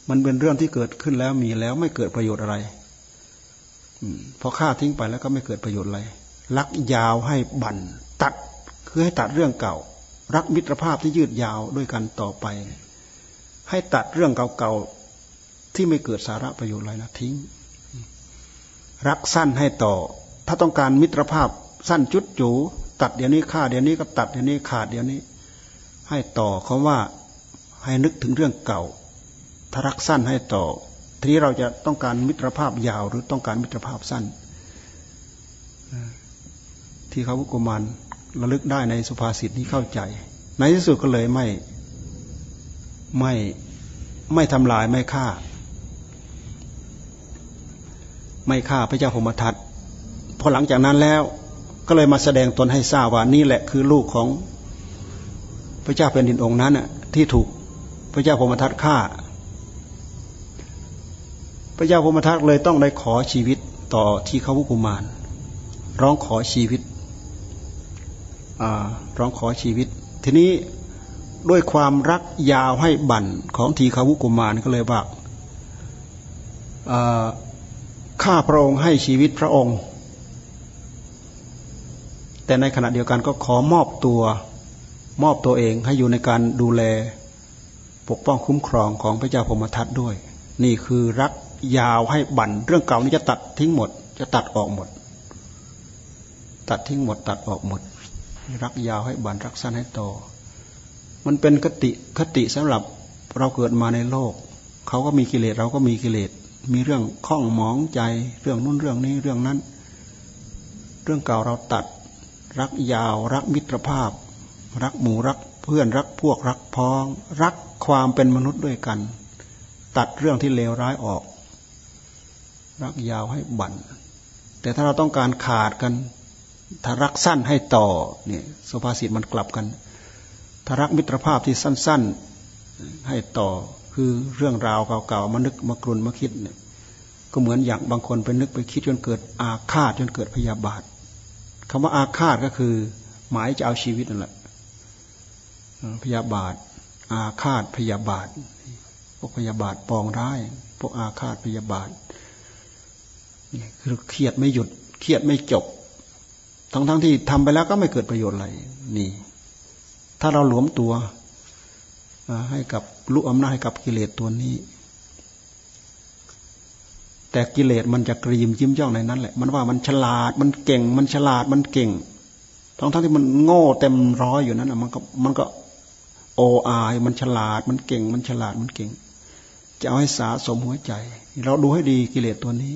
มันเป็นเรื่องที่เกิดขึ้นแล้วมีแล้วไม่เกิดประโยชน์อะไรพอฆ่าทิ้งไปแล้วก็ไม่เกิดประโยชน์อะไรรักยาวให้บั่นตัดคือให้ตัดเรื่องเก่า รักมิตรภาพที่ยืดยาวด้วยกันต่อไป ให้ตัดเรื่องเก่าๆที่ไม่เกิดสาระประโยชน์อะไรนะทิ้ง รักสั้นให้ต่อ ถ้าต้องการมิตรภาพสั้นจุดจูตัดเดี๋ยวนี้ฆ่าเดี๋ยวนี้ก็ตัดเดี๋ยวนี้ขาดเดี๋ยวนี้ ให้ต่อคาว่าให้นึกถึงเรื่องเก่า ถ้ารักสั้นให้ต่อ ทีนี้เราจะต้องการมิตรภาพยาวหรือต้องการมิตรภาพสั้น ที่เขากุมารระลึกได้ในสุภาษิตนี้เข้าใจ ในที่สุดก็เลยไม่ไม่ไม่ทำลายไม่ฆ่า ไม่ฆ่าพระเจ้าพมทัตพอหลังจากนั้นแล้วก็เลยมาแสดงตนให้ทราบว่านี่แหละคือลูกของพระเจ้าแผ่นดินองค์นั้นที่ถูกพระเจ้าพมทัตฆ่า พระเจ้าพมทัตเลยต้องได้ขอชีวิตต่อที่เขาวุกุมาร ร้องขอชีวิตร้องขอชีวิต ทีนี้ด้วยความรักยาวให้บั่นของทีขาวุกุมารก็เลยว่า ข้าพระองค์ให้ชีวิตพระองค์ แต่ในขณะเดียวกันก็ขอมอบตัว มอบตัวเองให้อยู่ในการดูแล ปกป้องคุ้มครองของพระเจ้าพมทัตด้วย นี่คือรักยาวให้บั่นเรื่องเก่านี้จะตัดทิ้งหมด จะตัดออกหมด ตัดทิ้งหมด ตัดออกหมด รักยาวให้บั่นรักสั้นให้โตมันเป็นคติคติสำหรับเราเกิดมาในโลก เขาก็มีกิเลสเราก็มีกิเลส มีเรื่องข้องหมองใจ เรื่องนู้นเรื่องนี้เรื่องนั้น เรื่องเก่าเราตัด รักยาว รักมิตรภาพ รักหมู่รักเพื่อนรักพวกรักพ้อง รักความเป็นมนุษย์ด้วยกัน ตัดเรื่องที่เลวร้ายออก รักยาวให้บั่นแต่ถ้าเราต้องการขาดกัน ถ้ารักสั้นให้ต่อเนี่ยสุภาษิตมันกลับกัน ถ้ารักมิตรภาพที่สั้น ๆ ให้ต่อ คือเรื่องราวเก่าๆมานึกมากรุนมาคิดเนี่ยก็เหมือนอย่างบางคนไปนึกไปคิดจนเกิดอาฆาตจนเกิดพยาบาทคำว่าอาฆาตก็คือ หมายจะเอาชีวิตนั่นแหละพยาบาท อาฆาตพยาบาท พวกพยาบาทปองร้ายพวกอาฆาตพยาบาทนี่คือเครียดไม่หยุดเครียดไม่จบ ทั้งๆทที่ทำไปแล้วก็ไม่เกิดประโยชน์อะไรนี่ ถ้าเราหลวมตัวให้กับ ลุอำนาจให้กับกิเลสตัวนี้ แต่กิเลสมันจะกรีมยิ้มย่องในนั้นแหละ มันว่ามันฉลาด มันเก่ง มันฉลาด มันเก่ง ทั้งทั้งที่มันโง่เต็มร้อยอยู่นั้นอะมันก็มันก็โออาย มันฉลาด มันเก่ง มันฉลาด มันเก่ง จะเอาให้สาสมหัวใจ เราดูให้ดีกิเลสตัวนี้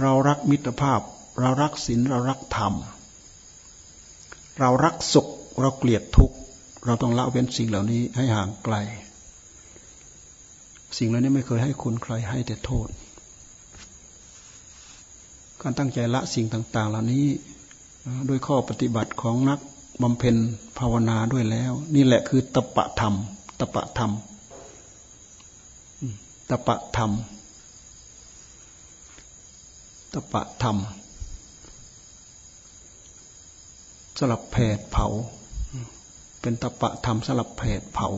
เรารักมิตรภาพ เรารักศีล เรารักธรรม เรารักสุข เราเกลียดทุกข์ เราต้องละเว้นสิ่งเหล่านี้ให้ห่างไกล สิ่งเหล่านี้ไม่เคยให้คุณใครให้แต่โทษ การตั้งใจละสิ่งต่าง ๆ เหล่านี้ด้วยข้อปฏิบัติของนักบำเพ็ญภาวนาด้วยแล้ว นี่แหละคือตปะธรรมตปะธรรมตปะธรรมตปะธรรมสลับแผดเผา เป็นตปะธรรมสลับแผดเผา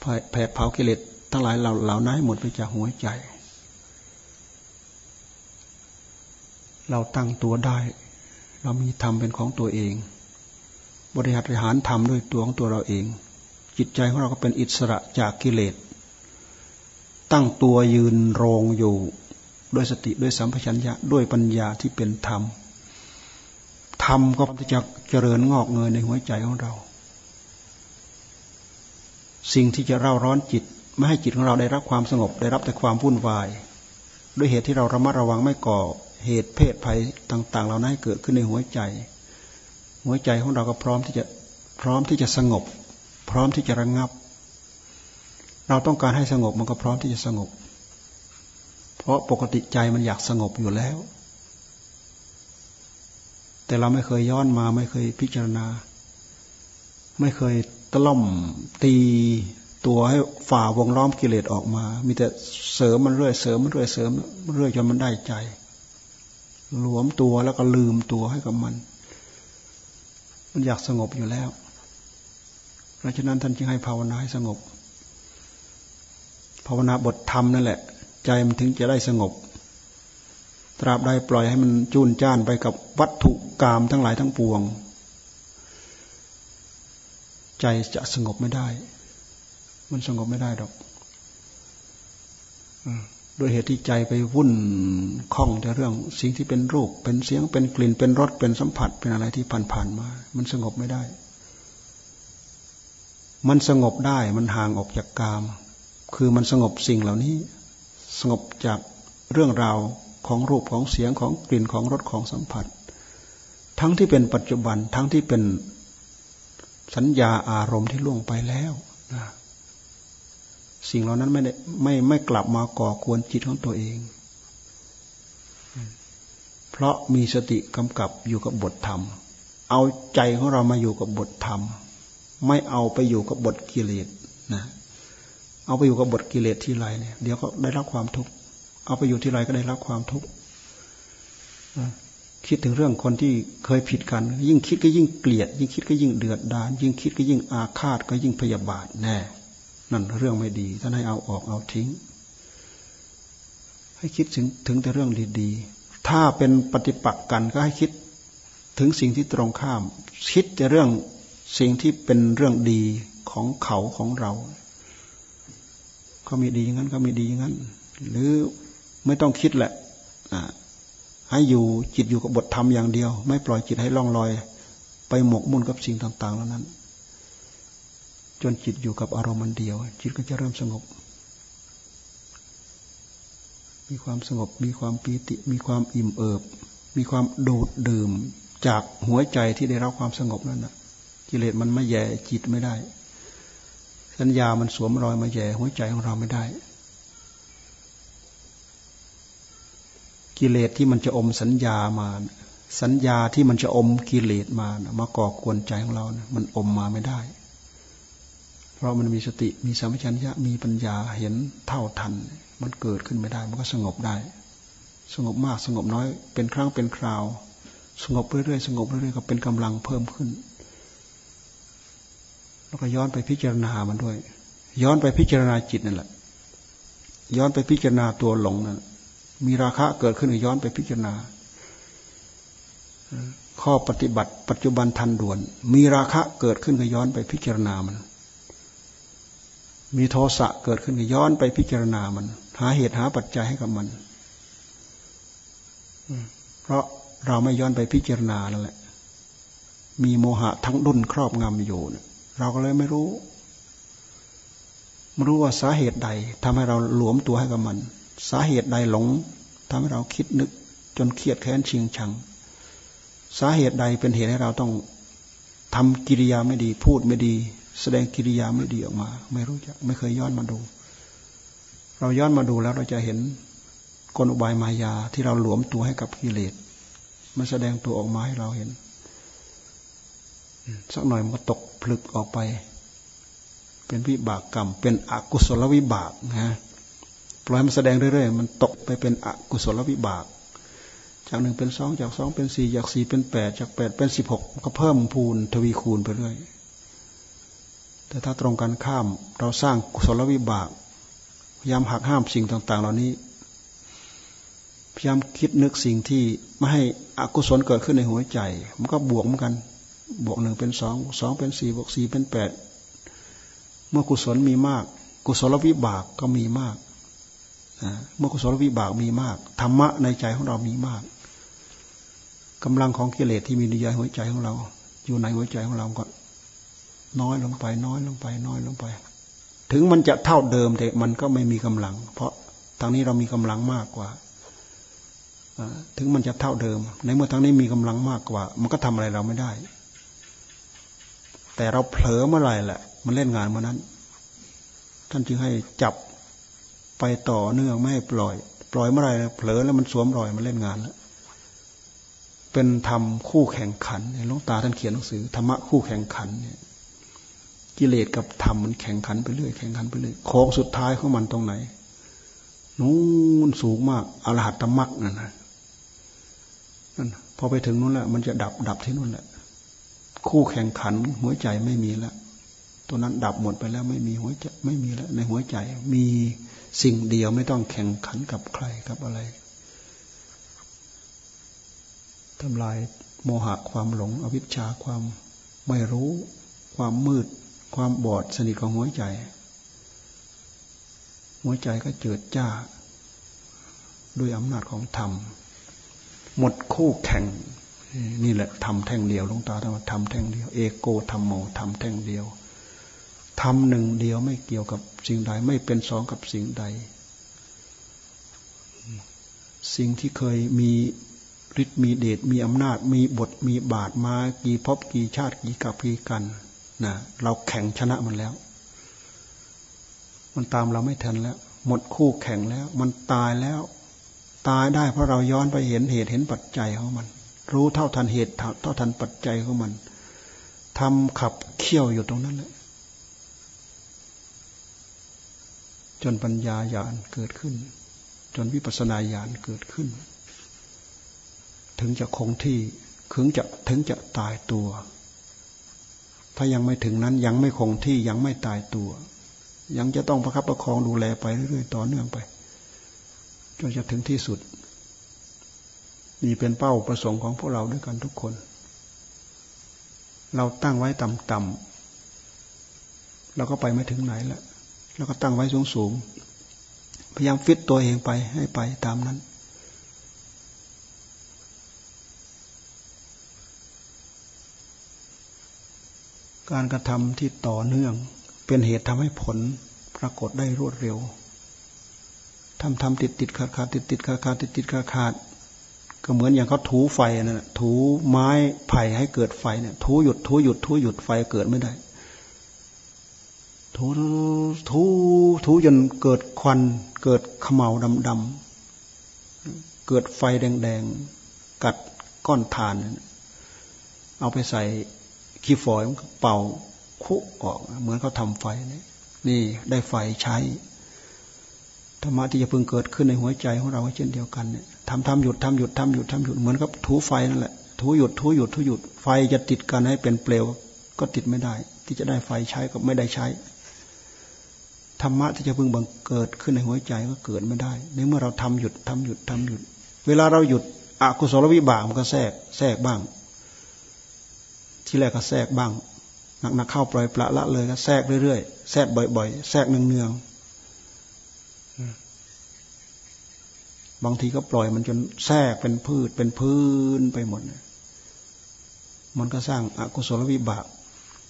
แผดเผากิเลสทั้งหลายเหล่าเหล่านั้นหมดไปจากหัวใจ เราตั้งตัวได้ เรามีธรรมเป็นของตัวเอง บริหารหารธรรมด้วยตัวของตัวเราเอง จิตใจของเราก็เป็นอิสระจากกิเลส ตั้งตัวยืนโรงอยู่ด้วยสติด้วยสัมปชัญญะด้วยปัญญาที่เป็นธรรมธรรมก็จะเจริญงอกเงยในหัวใจของเรา สิ่งที่จะเร่าร้อนจิต ไม่ให้จิตของเราได้รับความสงบได้รับแต่ความวุ่นวาย ด้วยเหตุที่เราระมัดระวังไม่ก่อเหตุเพศภัยต่าง ๆเรานั้นให้เกิดขึ้นในหัวใจ หัวใจของเราก็พร้อมที่จะพร้อมที่จะสงบ พร้อมที่จะระงงับ เราต้องการให้สงบมันก็พร้อมที่จะสงบ เพราะปกติใจมันอยากสงบอยู่แล้ว แต่เราไม่เคยย้อนมาไม่เคยพิจารณา ไม่เคย ตล่อมตีตัวให้ฝ่าวงล้อมกิเลสออกมา มีแต่เสริมมันเรื่อยเสริมมันเรื่อยเสริมเรื่อยจนมันได้ใจ หลวมตัวแล้วก็ลืมตัวให้กับมัน มันอยากสงบอยู่แล้ว เพราะฉะนั้นท่านจึงให้ภาวนาให้สงบ ภาวนาบทธรรมนั่นแหละ ใจมันถึงจะได้สงบ ตราบใดปล่อยให้มันจูนจ้านไปกับวัตถุกรรมทั้งหลายทั้งปวง ใจจะสงบไม่ได้ มันสงบไม่ได้ดอกโดยเหตุที่ใจไปวุ่นคล้องแต่เรื่อง สิ่งที่เป็นรูป เป็นเสียง เป็นกลิ่น เป็นรส เป็นสัมผัส เป็นอะไรที่ผ่านๆมา มันสงบไม่ได้ มันสงบได้ มันห่างออกจากกาม คือมันสงบสิ่งเหล่านี้ สงบจากเรื่องราวของรูปของเสียงของกลิ่นของรสของสัมผัส ทั้งที่เป็นปัจจุบัน ทั้งที่เป็น สัญญาอารมณ์ที่ล่วงไปแล้วนะสิ่งเหล่านั้นไม่ได้ไม่ไม่กลับมาก่อกวนจิตของตัวเอง เพราะมีสติกำกับอยู่กับบทธรรม เอาใจของเรามาอยู่กับบทธรรม ไม่เอาไปอยู่กับบทกิเลสนะเอาไปอยู่กับบทกิเลสที่ไรเนี่ยเดี๋ยวก็ได้รับความทุกข์เอาไปอยู่ที่ไรก็ได้รับความทุกข์ คิดถึงเรื่องคนที่เคยผิดกัน ยิ่งคิดก็ยิ่งเกลียด ยิ่งคิดก็ยิ่งเดือดดาลยิ่งคิดก็ยิ่งอาฆาตก็ยิ่งพยาบาทแน่ นั่นเรื่องไม่ดีท่านให้เอาออกเอาทิ้ง ให้คิดถึงถึงแต่เรื่องดีๆ ถ้าเป็นปฏิปักษ์กันก็ให้คิดถึงสิ่งที่ตรงข้าม คิดแต่เรื่องสิ่งที่เป็นเรื่องดีของเขาของเราเขามีดีอย่างนั้นก็มีดีอย่างนั้น หรือไม่ต้องคิดแหละ ให้อยู่จิตอยู่กับบทธรรมอย่างเดียว ไม่ปล่อยจิตให้ล่องลอย ไปหมกมุ่นกับสิ่งต่าง ๆ เหล่านั้น จนจิตอยู่กับอารมณ์มันเดียว จิตก็จะเริ่มสงบ มีความสงบ มีความปีติ มีความอิ่มเอิบ มีความดูดดื่มจากหัวใจที่ได้รับความสงบนั่นนะกิเลสมันไม่แย่จิตไม่ได้ สัญญามันสวมรอยมาแย่หัวใจของเราไม่ได้ กิเลสที่มันจะอมสัญญามา สัญญาที่มันจะอมกิเลสมามาก่อกวนใจของเรานะมันอมมาไม่ได้ เพราะมันมีสติมีสัมปชัญญะมีปัญญาเห็นเท่าทัน มันเกิดขึ้นไม่ได้ มันก็สงบได้ สงบมากสงบน้อย เป็นครั้งเป็นคราว สงบเรื่อยๆสงบเรื่อยๆก็เป็นกำลังเพิ่มขึ้น แล้วก็ย้อนไปพิจารณามันด้วย ย้อนไปพิจารณาจิตนั่นแหละย้อนไปพิจารณาตัวหลงนั่น มีราคะเกิดขึ้นย้อนไปพิจารณา ข้อปฏิบัติ ปัจจุบันทันด่วน มีราคะเกิดขึ้นก็ย้อนไปพิจารณามัน มีโทสะเกิดขึ้นก็ย้อนไปพิจารณามัน หาเหตุหาปัจจัยให้กับมัน เพราะเราไม่ย้อนไปพิจารณาแล้วแหละ มีโมหะทั้งดุนครอบงำอยู่เนี่ยเราก็เลยไม่รู้ไม่รู้ว่าสาเหตุใดทำให้เราหลวมตัวให้กับมัน สาเหตุใดหลงทำให้เราคิดนึกจนเครียดแค้นชิงชัง สาเหตุใดเป็นเหตุให้เราต้องทำกิริยาไม่ดี พูดไม่ดี แสดงกิริยาไม่ดีออกมา ไม่รู้จักไม่เคยย้อนมาดู เราย้อนมาดูแล้วเราจะเห็นกลอุบายมายาที่เราหลวมตัวให้กับกิเลสมันแสดงตัวออกมาให้เราเห็นสักหน่อยมันก็ตกผลึกออกไป เป็นวิบากกรรม เป็นอกุศลวิบากนะ ปล่อยมันแสดงเรื่อยๆ มันตกไปเป็นอกุศลวิบาก จากหนึ่งเป็นสองจากสองเป็นสี่จากสี่เป็นแปดจากแปดเป็นสิบหกก็เพิ่มพูนทวีคูณไปเรื่อย แต่ถ้าตรงกันข้ามเราสร้างกุศลวิบากพยายามหักห้ามสิ่งต่าง ๆ เหล่านี้ พยายามคิดนึกสิ่งที่ไม่ให้อกุศลเกิดขึ้นในหัวใจ มันก็บวกเหมือนกัน บวกหนึ่งเป็นสองสองเป็นสี่บวกสี่เป็นแปดเมื่อกุศลมีมาก กุศลวิบากก็มีมาก เมื่อกุศลวิบากมีมาก ธรรมะในใจของเรามีมากกำลังของกิเลสที่มีในใจหัวใจของเรา อยู่ในหัวใจของเราก็ น้อยลงไป น้อยลงไป น้อยลงไป ถึงมันจะเท่าเดิมแต่มันก็ไม่มีกำลัง เพราะทางนี้เรามีกำลังมากกว่าถึงมันจะเท่าเดิม ในเมื่อทางนี้มีกำลังมากกว่า มันก็ทำอะไรเราไม่ได้ แต่เราเผลอเมื่อไหร่แหละ มันเล่นงานเมื่อนั้น ท่านจึงให้จับ ไปต่อเนื่องไม่ให้ปล่อย ปล่อยเมื่อไหร่เผลอแล้วมันสวมรอยมันเล่นงานแล้วเป็นธรรมคู่แข่งขันหลวงตาท่านเขียนหนังสือธรรมะคู่แข่งขันเนี่ยกิเลสกับธรรมมันแข่งขันไปเรื่อยแข่งขันไปเรื่อยโค้งสุดท้ายของมันตรงไหนนู้นสูงมากอรหัตตมรรคนั่นนะนั่นพอไปถึงนู้นแหละมันจะดับดับที่นู้นแหละ คู่แข่งขันหัวใจไม่มีแล้วตัวนั้นดับหมดไปแล้วไม่มีหัวใจไม่มีแล้วในหัวใจมี สิ่งเดียวไม่ต้องแข่งขันกับใครกับอะไรทำลายโมหะความหลง อวิชชาความไม่รู้ ความมืด ความบอดสนิทของหัวใจ หัวใจก็เจิดจ้า ด้วยอำนาจของธรรม หมดคู่แข่ง นี่แหละทำแท่งเดียวลงตาธรรมทำแท่งเดียว เอโกธรรมโมทำแท่งเดียว ทำหนึ่งเดียวไม่เกี่ยวกับสิ่งใด ไม่เป็นสองกับสิ่งใด สิ่งที่เคยมีฤทธิ์มีเดชมีอำนาจ มีบทมีบาทมากี่พบกี่ชาติกี่กับกี่กันนะเราแข่งชนะมันแล้ว มันตามเราไม่ทันแล้ว หมดคู่แข่งแล้ว มันตายแล้ว ตายได้เพราะเราย้อนไปเห็นเหตุเห็นปัจจัยของมัน รู้เท่าทันเหตุเท่าทันปัจจัยของมันทำขับเคี่ยวอยู่ตรงนั้นแหละ จนปัญญาญาณเกิดขึ้น จนวิปัสนาญาณเกิดขึ้น ถึงจะคงที่ถึงจะถึงจะตายตัว ถ้ายังไม่ถึงนั้นยังไม่คงที่ยังไม่ตายตัว ยังจะต้องประคับประคองดูแลไปเรื่อยๆต่อเนื่องไปจนจะถึงที่สุดนี่เป็นเป้าประสงค์ของพวกเราด้วยกันทุกคน เราตั้งไว้ต่ำๆเราก็ไปไม่ถึงไหนแล้ว เราก็ตั้งไว้สูงๆพยายามฟิตตัวเองไปให้ไปตามนั้น การกระทำที่ต่อเนื่อง เป็นเหตุทำให้ผลปรากฏได้รวดเร็วทำทำติดติดขาดขาดติดติดขาดขาดติดติดขาดขาดก็เหมือนอย่างเขาถูไฟนั่นถูไม้ไผ่ให้เกิดไฟเนี่ยถูหยุดถูหยุดถูหยุดไฟเกิดไม่ได้ ถูถูถูจนเกิดควัน เกิดขมเหลาดำๆเกิดไฟแดงๆ กัดก้อนถ่าน เอาไปใส่ขี้ฝอยเป่าคุออก เหมือนเขาทำไฟนี่นี่ได้ไฟใช้ธรรมะที่จะพึงเกิดขึ้นในหัวใจของเราเช่นเดียวกันเนี่ยทำทำหยุดทำหยุดทำหยุดทำหยุดเหมือนกับถูไฟนั่นแหละถูหยุดถูหยุดถูหยุดไฟจะติดกันให้เป็นเปลว ก็ติดไม่ได้ ที่จะได้ไฟใช้ก็ไม่ได้ใช้ ธรรมะที่จะพึงบังเกิดขึ้นในหัวใจก็เกิดไม่ได้ ในเมื่อเราทำหยุดทำหยุดทำหยุด เวลาเราหยุดอกุศลวิบากมันก็แทรกแทรกบ้าง ที่แรกก็แทรกบ้างหนักๆเข้าปล่อยปละละเลยก็แทรกเรื่อยๆแทรกบ่อยๆแทรกเนืองๆบางทีก็ปล่อยมันจนแทรกเป็นพืชเป็นพื้นไปหมดมันก็สร้างอากุศลวิบาก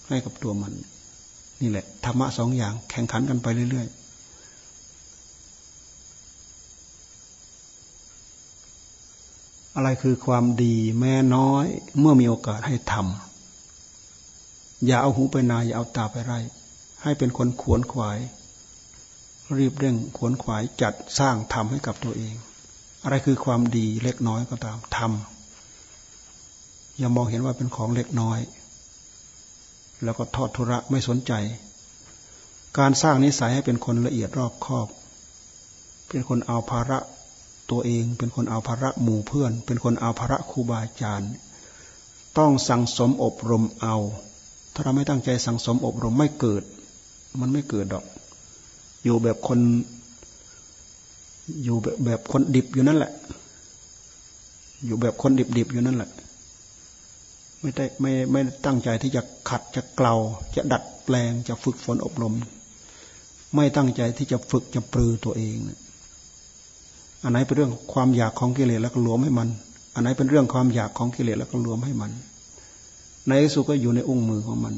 ให้กับตัวมัน นี่แหละธรรมะสองอย่าง แข่งขันกันไปเรื่อยๆ อะไรคือความดีแม้น้อย เมื่อมีโอกาสให้ทำอย่าเอาหูไปนา อย่าเอาตาไปไร่ ให้เป็นคนขวนขวาย รีบเร่งขวนขวายจัดสร้างทำให้กับตัวเอง อะไรคือความดีเล็กน้อยก็ตามทำอย่ามองเห็นว่าเป็นของเล็กน้อย แล้วก็ทอดทุระไม่สนใจ การสร้างนิสัยให้เป็นคนละเอียดรอบคอบ เป็นคนเอาภาระตัวเอง เป็นคนเอาภาระหมู่เพื่อน เป็นคนเอาภาระครูบาอาจารย์ต้องสั่งสมอบรมเอา ถ้าเราไม่ตั้งใจสั่งสมอบรมไม่เกิด มันไม่เกิดดอก อยู่แบบคน อยู่แบบแบบคนดิบอยู่นั่นแหละ อยู่แบบคนดิบๆอยู่นั่นแหละ ไม่ได้ไม่ไม่ตั้งใจที่จะขัดจะเกลาจะดัดแปลงจะฝึกฝนอบรม ไม่ตั้งใจที่จะฝึกจะปรือตัวเองอันไหนเป็นเรื่องความอยากของกิเลสแล้วก็รวมให้มัน อันไหนเป็นเรื่องความอยากของกิเลสแล้วก็รวมให้มัน ในสุก็อยู่ในองค์มือของมัน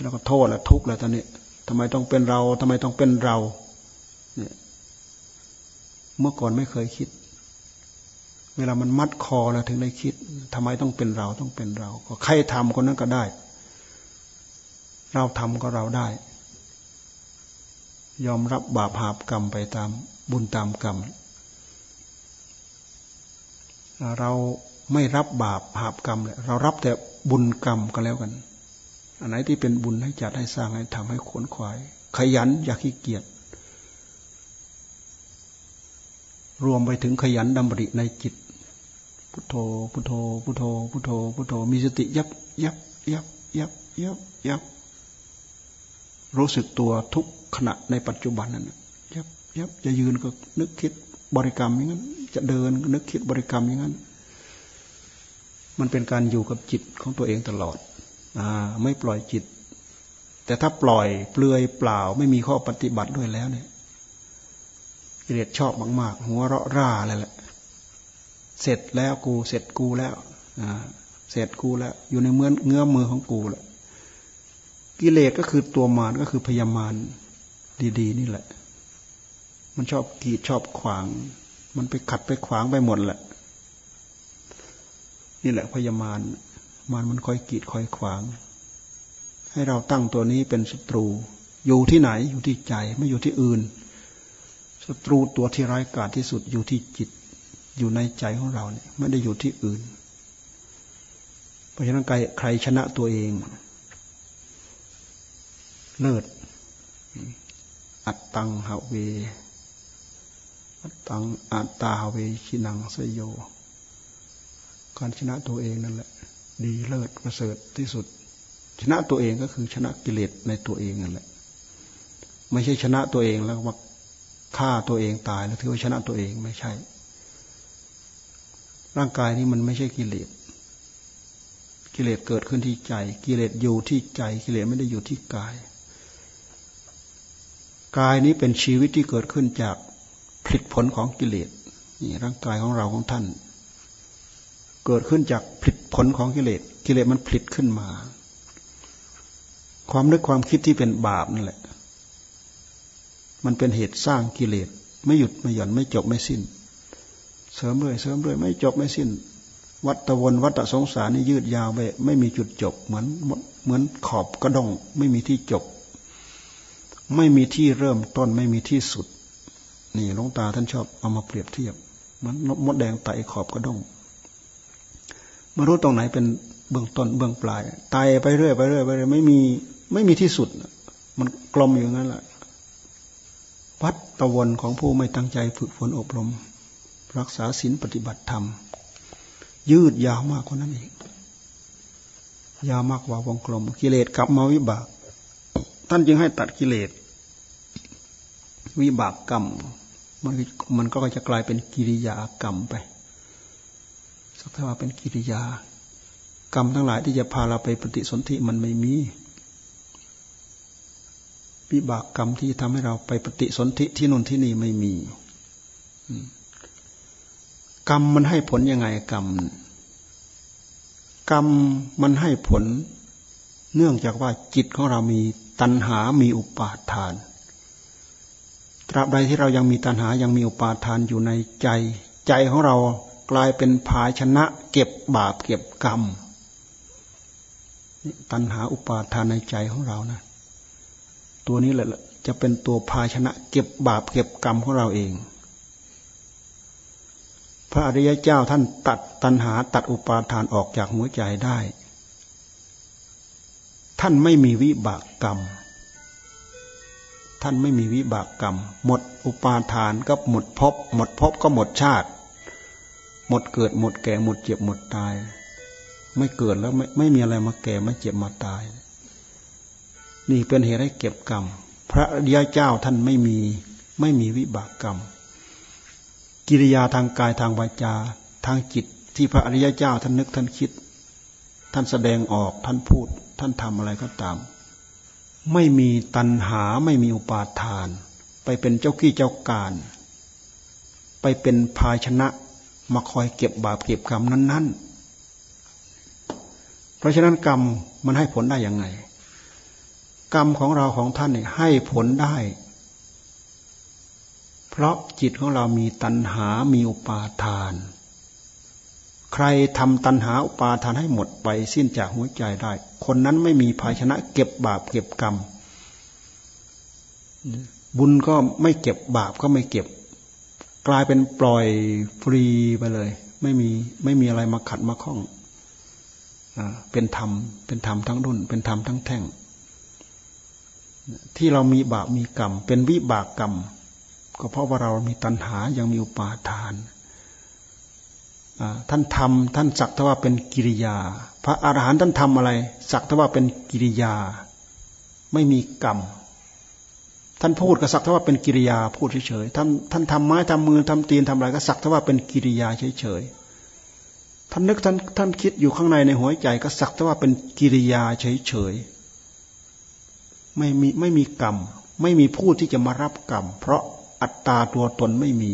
แล้วก็โทษและทุกข์แล้วตอนนี้ทำไมต้องเป็นเราทำไมต้องเป็นเรา เนี่ย เมื่อก่อนไม่เคยคิด เวลามันมัดคอแล้วถึงได้คิดทำไมต้องเป็นเราต้องเป็นเรา ก็ใครทำคนนั้นก็ได้ เราทำก็เราได้ ยอมรับบาปหาบกรรมไปตามบุญตามกรรม เราไม่รับบาปหาบกรรมเลยเรารับแต่บุญกรรมก็แล้วกัน อันไหนที่เป็นบุญให้จัดให้สร้างให้ทำให้ขวนขวาย ขยันอย่าขี้เกียจรวมไปถึงขยันดำริในจิต พุทโธพุทโธพุทโธพุทโธพุทโธมีสติยับยับยับยับยับยับรู้สึกตัวทุกขณะในปัจจุบันนั้นยับยับจะยืนก็นึกคิดบริกรรมอย่างนั้น จะเดินก็นึกคิดบริกรรมอย่างนั้น มันเป็นการอยู่กับจิตของตัวเองตลอดอ่าไม่ปล่อยจิต แต่ถ้าปล่อยเปลือยเปล่า ไม่มีข้อปฏิบัติด้วยแล้วเนี่ยเกลียดชอบมาก ๆ หัวเราะร่าอะไรแหละ เสร็จแล้วกูเสร็จกูแล้วเสร็จกูแล้ว อยู่ในเมือเงื้อมือของกูแล้วกิเลสก็คือตัวมารก็คือพยามารดี ๆ นี่แหละ มันชอบกีดชอบขวาง มันไปขัดไปขวางไปหมดแหละ นี่แหละพยามารมารมันคอยกีดคอยขวาง ให้เราตั้งตัวนี้เป็นศัตรู อยู่ที่ไหนอยู่ที่ใจไม่อยู่ที่อื่นศัตรูตัวที่ร้ายกาจที่สุดอยู่ที่จิต อยู่ในใจของเราเนี่ยไม่ได้อยู่ที่อื่น เพราะฉะนั้นใครชนะตัวเอง เลิศ อัตตังหาเว อัตตังอัตตาหาเวชินังสยโย การชนะตัวเองนั่นแหละ ดีเลิศประเสริฐที่สุด ชนะตัวเองก็คือชนะกิเลสในตัวเองนั่นแหละ ไม่ใช่ชนะตัวเองแล้วว่าฆ่าตัวเองตายแล้วถือว่าชนะตัวเองไม่ใช่ ร่างกายนี้มันไม่ใช่กิเลส กิเลสเกิดขึ้นที่ใจ กิเลสอยู่ที่ใจ กิเลสไม่ได้อยู่ที่กาย กายนี้เป็นชีวิตที่เกิดขึ้นจากผลิตผลของกิเลสนี่ร่างกายของเราของท่าน เกิดขึ้นจากผลิตผลของกิเลส กิเลสมันผลิตขึ้นมา ความนึกความคิดที่เป็นบาปนั่นแหละ มันเป็นเหตุสร้างกิเลส ไม่หยุดไม่หย่อนไม่จบไม่สิ้น เสริมเรื่อยเสริมเรื่อยไม่จบไม่สิ้น วัตวนวัตสงสารนี่ยืดยาวไปไม่มีจุดจบ เหมือนเหมือนขอบกระดองไม่มีที่จบ ไม่มีที่เริ่มต้นไม่มีที่สุด นี่หลวงตาท่านชอบเอามาเปรียบเทียบมือนมดแดงไตขอบกระดองมารู้ตรงไหนเป็นเบื้องต้นเบื้องปลายไตไปเรื่อยไปเรื่อยไปเรื่อยไม่มีไม่มีที่สุด มันกลมอยู่งั้นแหละวัดตะวันของผู้ไม่ตั้งใจฝึกฝนอบรม รักษาศีลปฏิบัติธรรม ยืดยาวมากกว่านั้นอีก ยาวมากกว่าวงกลม กิเลสกลับมาวิบาก ท่านจึงให้ตัดกิเลส วิบากกรรม มันมันก็จะกลายเป็นกิริยากรรมไปสักแต่ว่าเป็นกิริยากรรมทั้งหลายที่จะพาเราไปปฏิสนธิมันไม่มีวิบากกรรมที่ทำให้เราไปปฏิสนธิที่นู่นที่นี่ไม่มี กรรมมันให้ผลยังไงกรรม กรรมมันให้ผล เนื่องจากว่าจิตของเรามีตัณหา มีอุปาทาน ตราบใดที่เรายังมีตัณหา ยังมีอุปาทานอยู่ในใจ ใจของเรากลายเป็นภาชนะ เก็บบาปเก็บกรรม ตัณหาอุปาทานในใจของเรานะ ตัวนี้แหละจะเป็นตัวภาชนะ เก็บบาปเก็บกรรมของเราเอง พระอริยเจ้าท่านตัดตัณหาตัดอุปาทานออกจากหัวใจได้ ท่านไม่มีวิบากกรรม ท่านไม่มีวิบากกรรม หมดอุปาทานก็หมดภพหมดภพก็หมดชาติ หมดเกิดหมดแก่หมดเจ็บหมดตาย ไม่เกิดแล้วไม่ไม่มีอะไรมาแก่มาเจ็บมาตาย นี่เป็นเหตุให้เก็บกรรม พระอริยเจ้าท่านไม่มีไม่มีวิบากกรรม กิริยาทางกายทางวาจา ทางจิตที่พระอริยเจ้าท่านนึกท่านคิด ท่านแสดงออกท่านพูด ท่านทำอะไรก็ตาม ไม่มีตัณหาไม่มีอุปาทาน ไปเป็นเจ้าขี้เจ้าการ ไปเป็นภาชนะมาคอยเก็บบาปเก็บกรรมนั้น ๆ เพราะฉะนั้นกรรมมันให้ผลได้ยังไง กรรมของเราของท่านเนี่ยให้ผลได้ เพราะจิตของเรามีตัณหา มีอุปาทาน ใครทำตัณหาอุปาทานให้หมดไปสิ้นจากหัวใจได้ คนนั้นไม่มีภาชนะเก็บบาปเก็บกรรม บุญก็ไม่เก็บบาปก็ไม่เก็บ กลายเป็นปล่อยฟรีไปเลย ไม่มีไม่มีอะไรมาขัดมาข้องเป็นธรรม เป็นธรรมทั้งดุนเป็นธรรมทั้งแท่ง ที่เรามีบาปมีกรรม เป็นวิบากกรรม ก็เพราะว่าเรามีตัณหายังมีอุปาทานท่านทำท่านสักทว่าเป็นกิริยา พระอาหารหันต์ท่านทำอะไร สักทว่าเป็นกิริยา ไม่มีกรรม ท่านพูดก็สักทว่าเป็นกิริยาพูดเฉยๆท่านท่านทำไม้ทำมือทำตีนทำอะไรก็สักทว่าเป็นกิริยาเฉยๆท่านนึกท่านท่านคิดอยู่ข้างในในหัวใจ ก็สักทว่าเป็นกิริยาเฉยๆไม่มีไม่มีกรรม ไม่มีผู้ที่จะมารับกรรม เพราะ อัตตาตัวตนไม่มี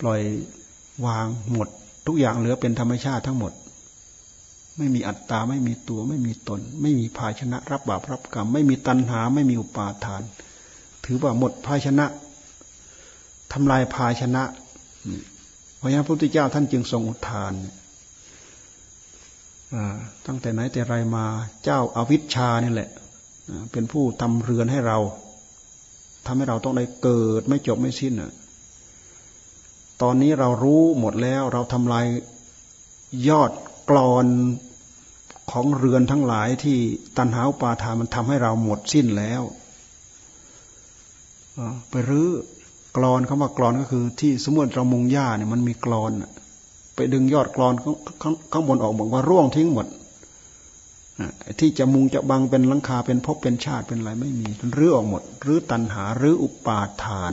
ปล่อยวางหมด ทุกอย่างเหลือเป็นธรรมชาติทั้งหมด ไม่มีอัตตาไม่มีตัว ไม่มีตน ไม่มีภาชนะ รับบาปรับกรรม ไม่มีตัณหา ไม่มีอุปาทาน ถือว่าหมดภาชนะทำลายภาชนะเพราะฉะนั้นพระพุทธเจ้าท่านจึงทรงอุทานตั้งแต่ไหนแต่ไรมาเจ้าอาวิชชานี่แหละเป็นผู้ทำเรือนให้เรา ทำให้เราต้องได้เกิดไม่จบไม่สิ้นตอนนี้เรารู้หมดแล้ว เราทำลายยอดกรอนของเรือนทั้งหลายที่ตันหาปาทามันทำให้เราหมดสิ้นแล้วไปรื้อกรอนคำว่ากรอนก็คือที่สมมติเรามุงหญ้าเนี่ยมันมีกรอนไปดึงยอดกรอนข้างบนออกบอกว่าร่วงทิ้งหมด ที่จะมุงจะบังเป็นลังคาเป็นภพเป็นชาติเป็นอะไรไม่มีรื้อออกหมดรื้อตัณหารื้ออุปาทาน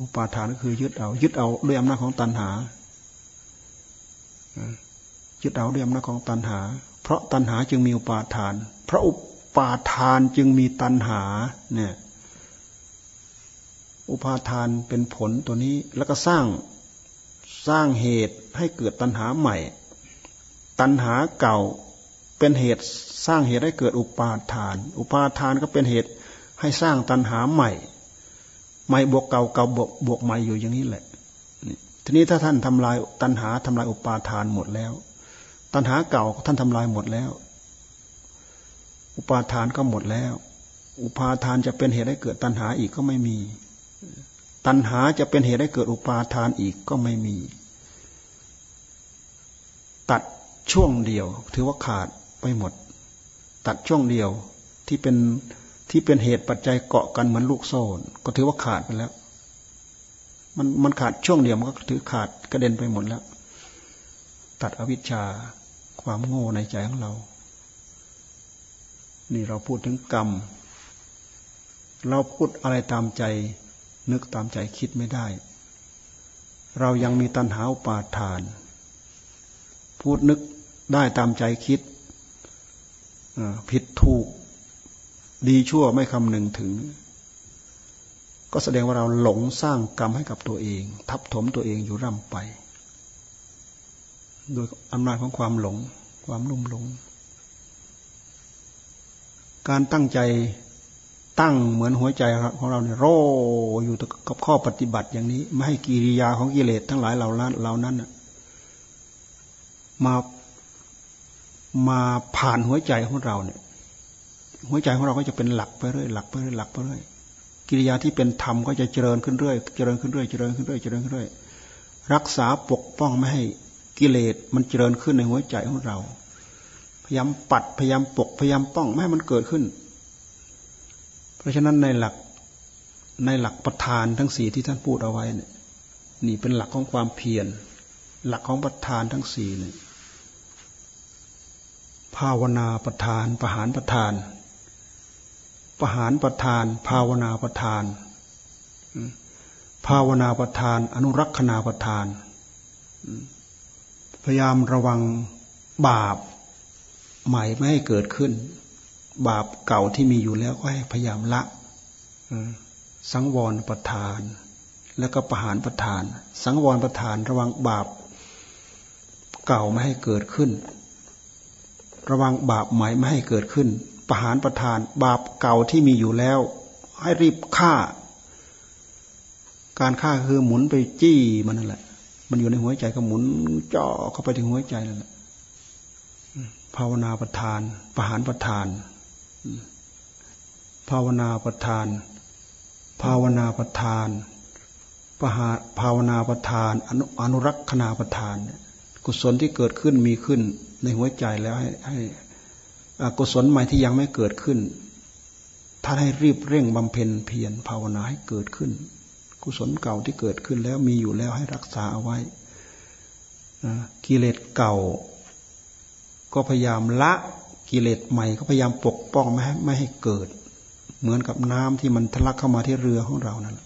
อุปาทานก็คือยึดเอา ยึดเอาด้วยอำนาจของตัณหายึดเอาด้วยอำนาจของตัณหา เพราะตัณหาจึงมีอุปาทาน เพราะอุปาทานจึงมีตัณหา เนี่ย อุปาทานเป็นผลตัวนี้ แล้วก็สร้างสร้างเหตุให้เกิดตัณหาใหม่ ตัณหาเก่าเป็นเหตุสร้างเหตุให้เกิดอุปาทาน อุปาทานก็เป็นเหตุให้สร้างตัณหาใหม่ ใหม่บวกเก่าเก่าบวกบวกใหม่อยู่อย่างนี้แหละทีนี้ถ้าท่านทำลายตัณหาทำลายอุปาทานหมดแล้ว ตัณหาเก่าท่านทำลายหมดแล้ว อุปาทานก็หมดแล้ว อุปาทานจะเป็นเหตุให้เกิดตัณหาอีกก็ไม่มี ตัณหาจะเป็นเหตุให้เกิดอุปาทานอีกก็ไม่มี ตัด ช่วงเดียว ถือว่าขาดไปหมด ตัดช่วงเดียวที่เป็นที่เป็นเหตุปัจจัยเกาะกันเหมือนลูกโซ่ก็ถือว่าขาดไปแล้ว มันมันขาดช่วงเดียวมันก็ถือขาดกระเด็นไปหมดแล้ว ตัดอวิชชาความโง่ในใจของเรา นี่เราพูดถึงกรรม เราพูดอะไรตามใจ นึกตามใจคิดไม่ได้ เรายังมีตัณหาอุปาทาน พูดนึก ได้ตามใจคิดผิดถูก ดีชั่วไม่คำนึงถึง ก็แสดงว่าเราหลงสร้างกรรมให้กับตัวเอง ทับถมตัวเองอยู่ร่ำไป โดยอำนาจของความหลง ความลุ่มหลง การตั้งใจตั้งเหมือนหัวใจของเราเนี่ยโรอยู่กับข้อปฏิบัติอย่างนี้ ไม่ให้กิริยาของกิเลสทั้งหลายเหล่านั้นเหล่านั้นมา มาผ่านหัวใจของเราเนี่ย หัวใจของเราก็จะเป็นหลักไปเรื่อยหลักไปเรื่อยหลักไปเรื่อยกิริยาที่เป็นธรรมก็จะเจริญขึ้นเรื่อยเจริญขึ้นเรื่อยเจริญขึ้นเรื่อยเจริญขึ้นเรื่อยรักษาปกป้องไม่ให้กิเลสมันเจริญขึ้นในหัวใจของเรา พยายามปัดพยายามปกพยายามป้องไม่ให้มันเกิดขึ้น เพราะฉะนั้นในหลักในหลักประธานทั้งสี่ที่ท่านพูดเอาไว้เนี่ยนี่เป็นหลักของความเพียรหลักของประธานทั้งสี่เนี่ย ภาวนาประธานประหารประธาน ประหารประทาน ภาวนาประทาน ภาวนาประทาน อนุรักษณาประทาน พยายามระวังบาปใหม่ไม่ให้เกิดขึ้น บาปเก่าที่มีอยู่แล้วก็ให้พยายามละสังวรประทาน แล้วก็ประหารประทาน สังวรประทานระวังบาป เก่าไม่ให้เกิดขึ้น ระวังบาปใหม่ไม่ให้เกิดขึ้น ประหารประทาน บาปเก่าที่มีอยู่แล้ว ให้รีบฆ่า การฆ่าคือหมุนไปจี้มันนั่นแหละ มันอยู่ในหัวใจก็หมุนจ่อเข้าไปถึงหัวใจนั่นแหละภาวนาประทาน ประหารประทาน ภาวนาประทาน ภาวนาประทานปหาภาวนาประทาน อนุอนุรักษณาประทาน กุศลที่เกิดขึ้นมีขึ้น ในหัวใจแล้วให้ให้กุศลใหม่ที่ยังไม่เกิดขึ้นท่านให้รีบเร่งบำเพ็ญเพียรภาวนาให้เกิดขึ้น กุศลเก่าที่เกิดขึ้นแล้วมีอยู่แล้วให้รักษาเอาไว้กิเลสเก่า ก็พยายามละกิเลสใหม่ก็พยายามปกป้องไม่ให้ไม่ให้เกิด เหมือนกับน้ำที่มันทะลักเข้ามาที่เรือของเรานั่น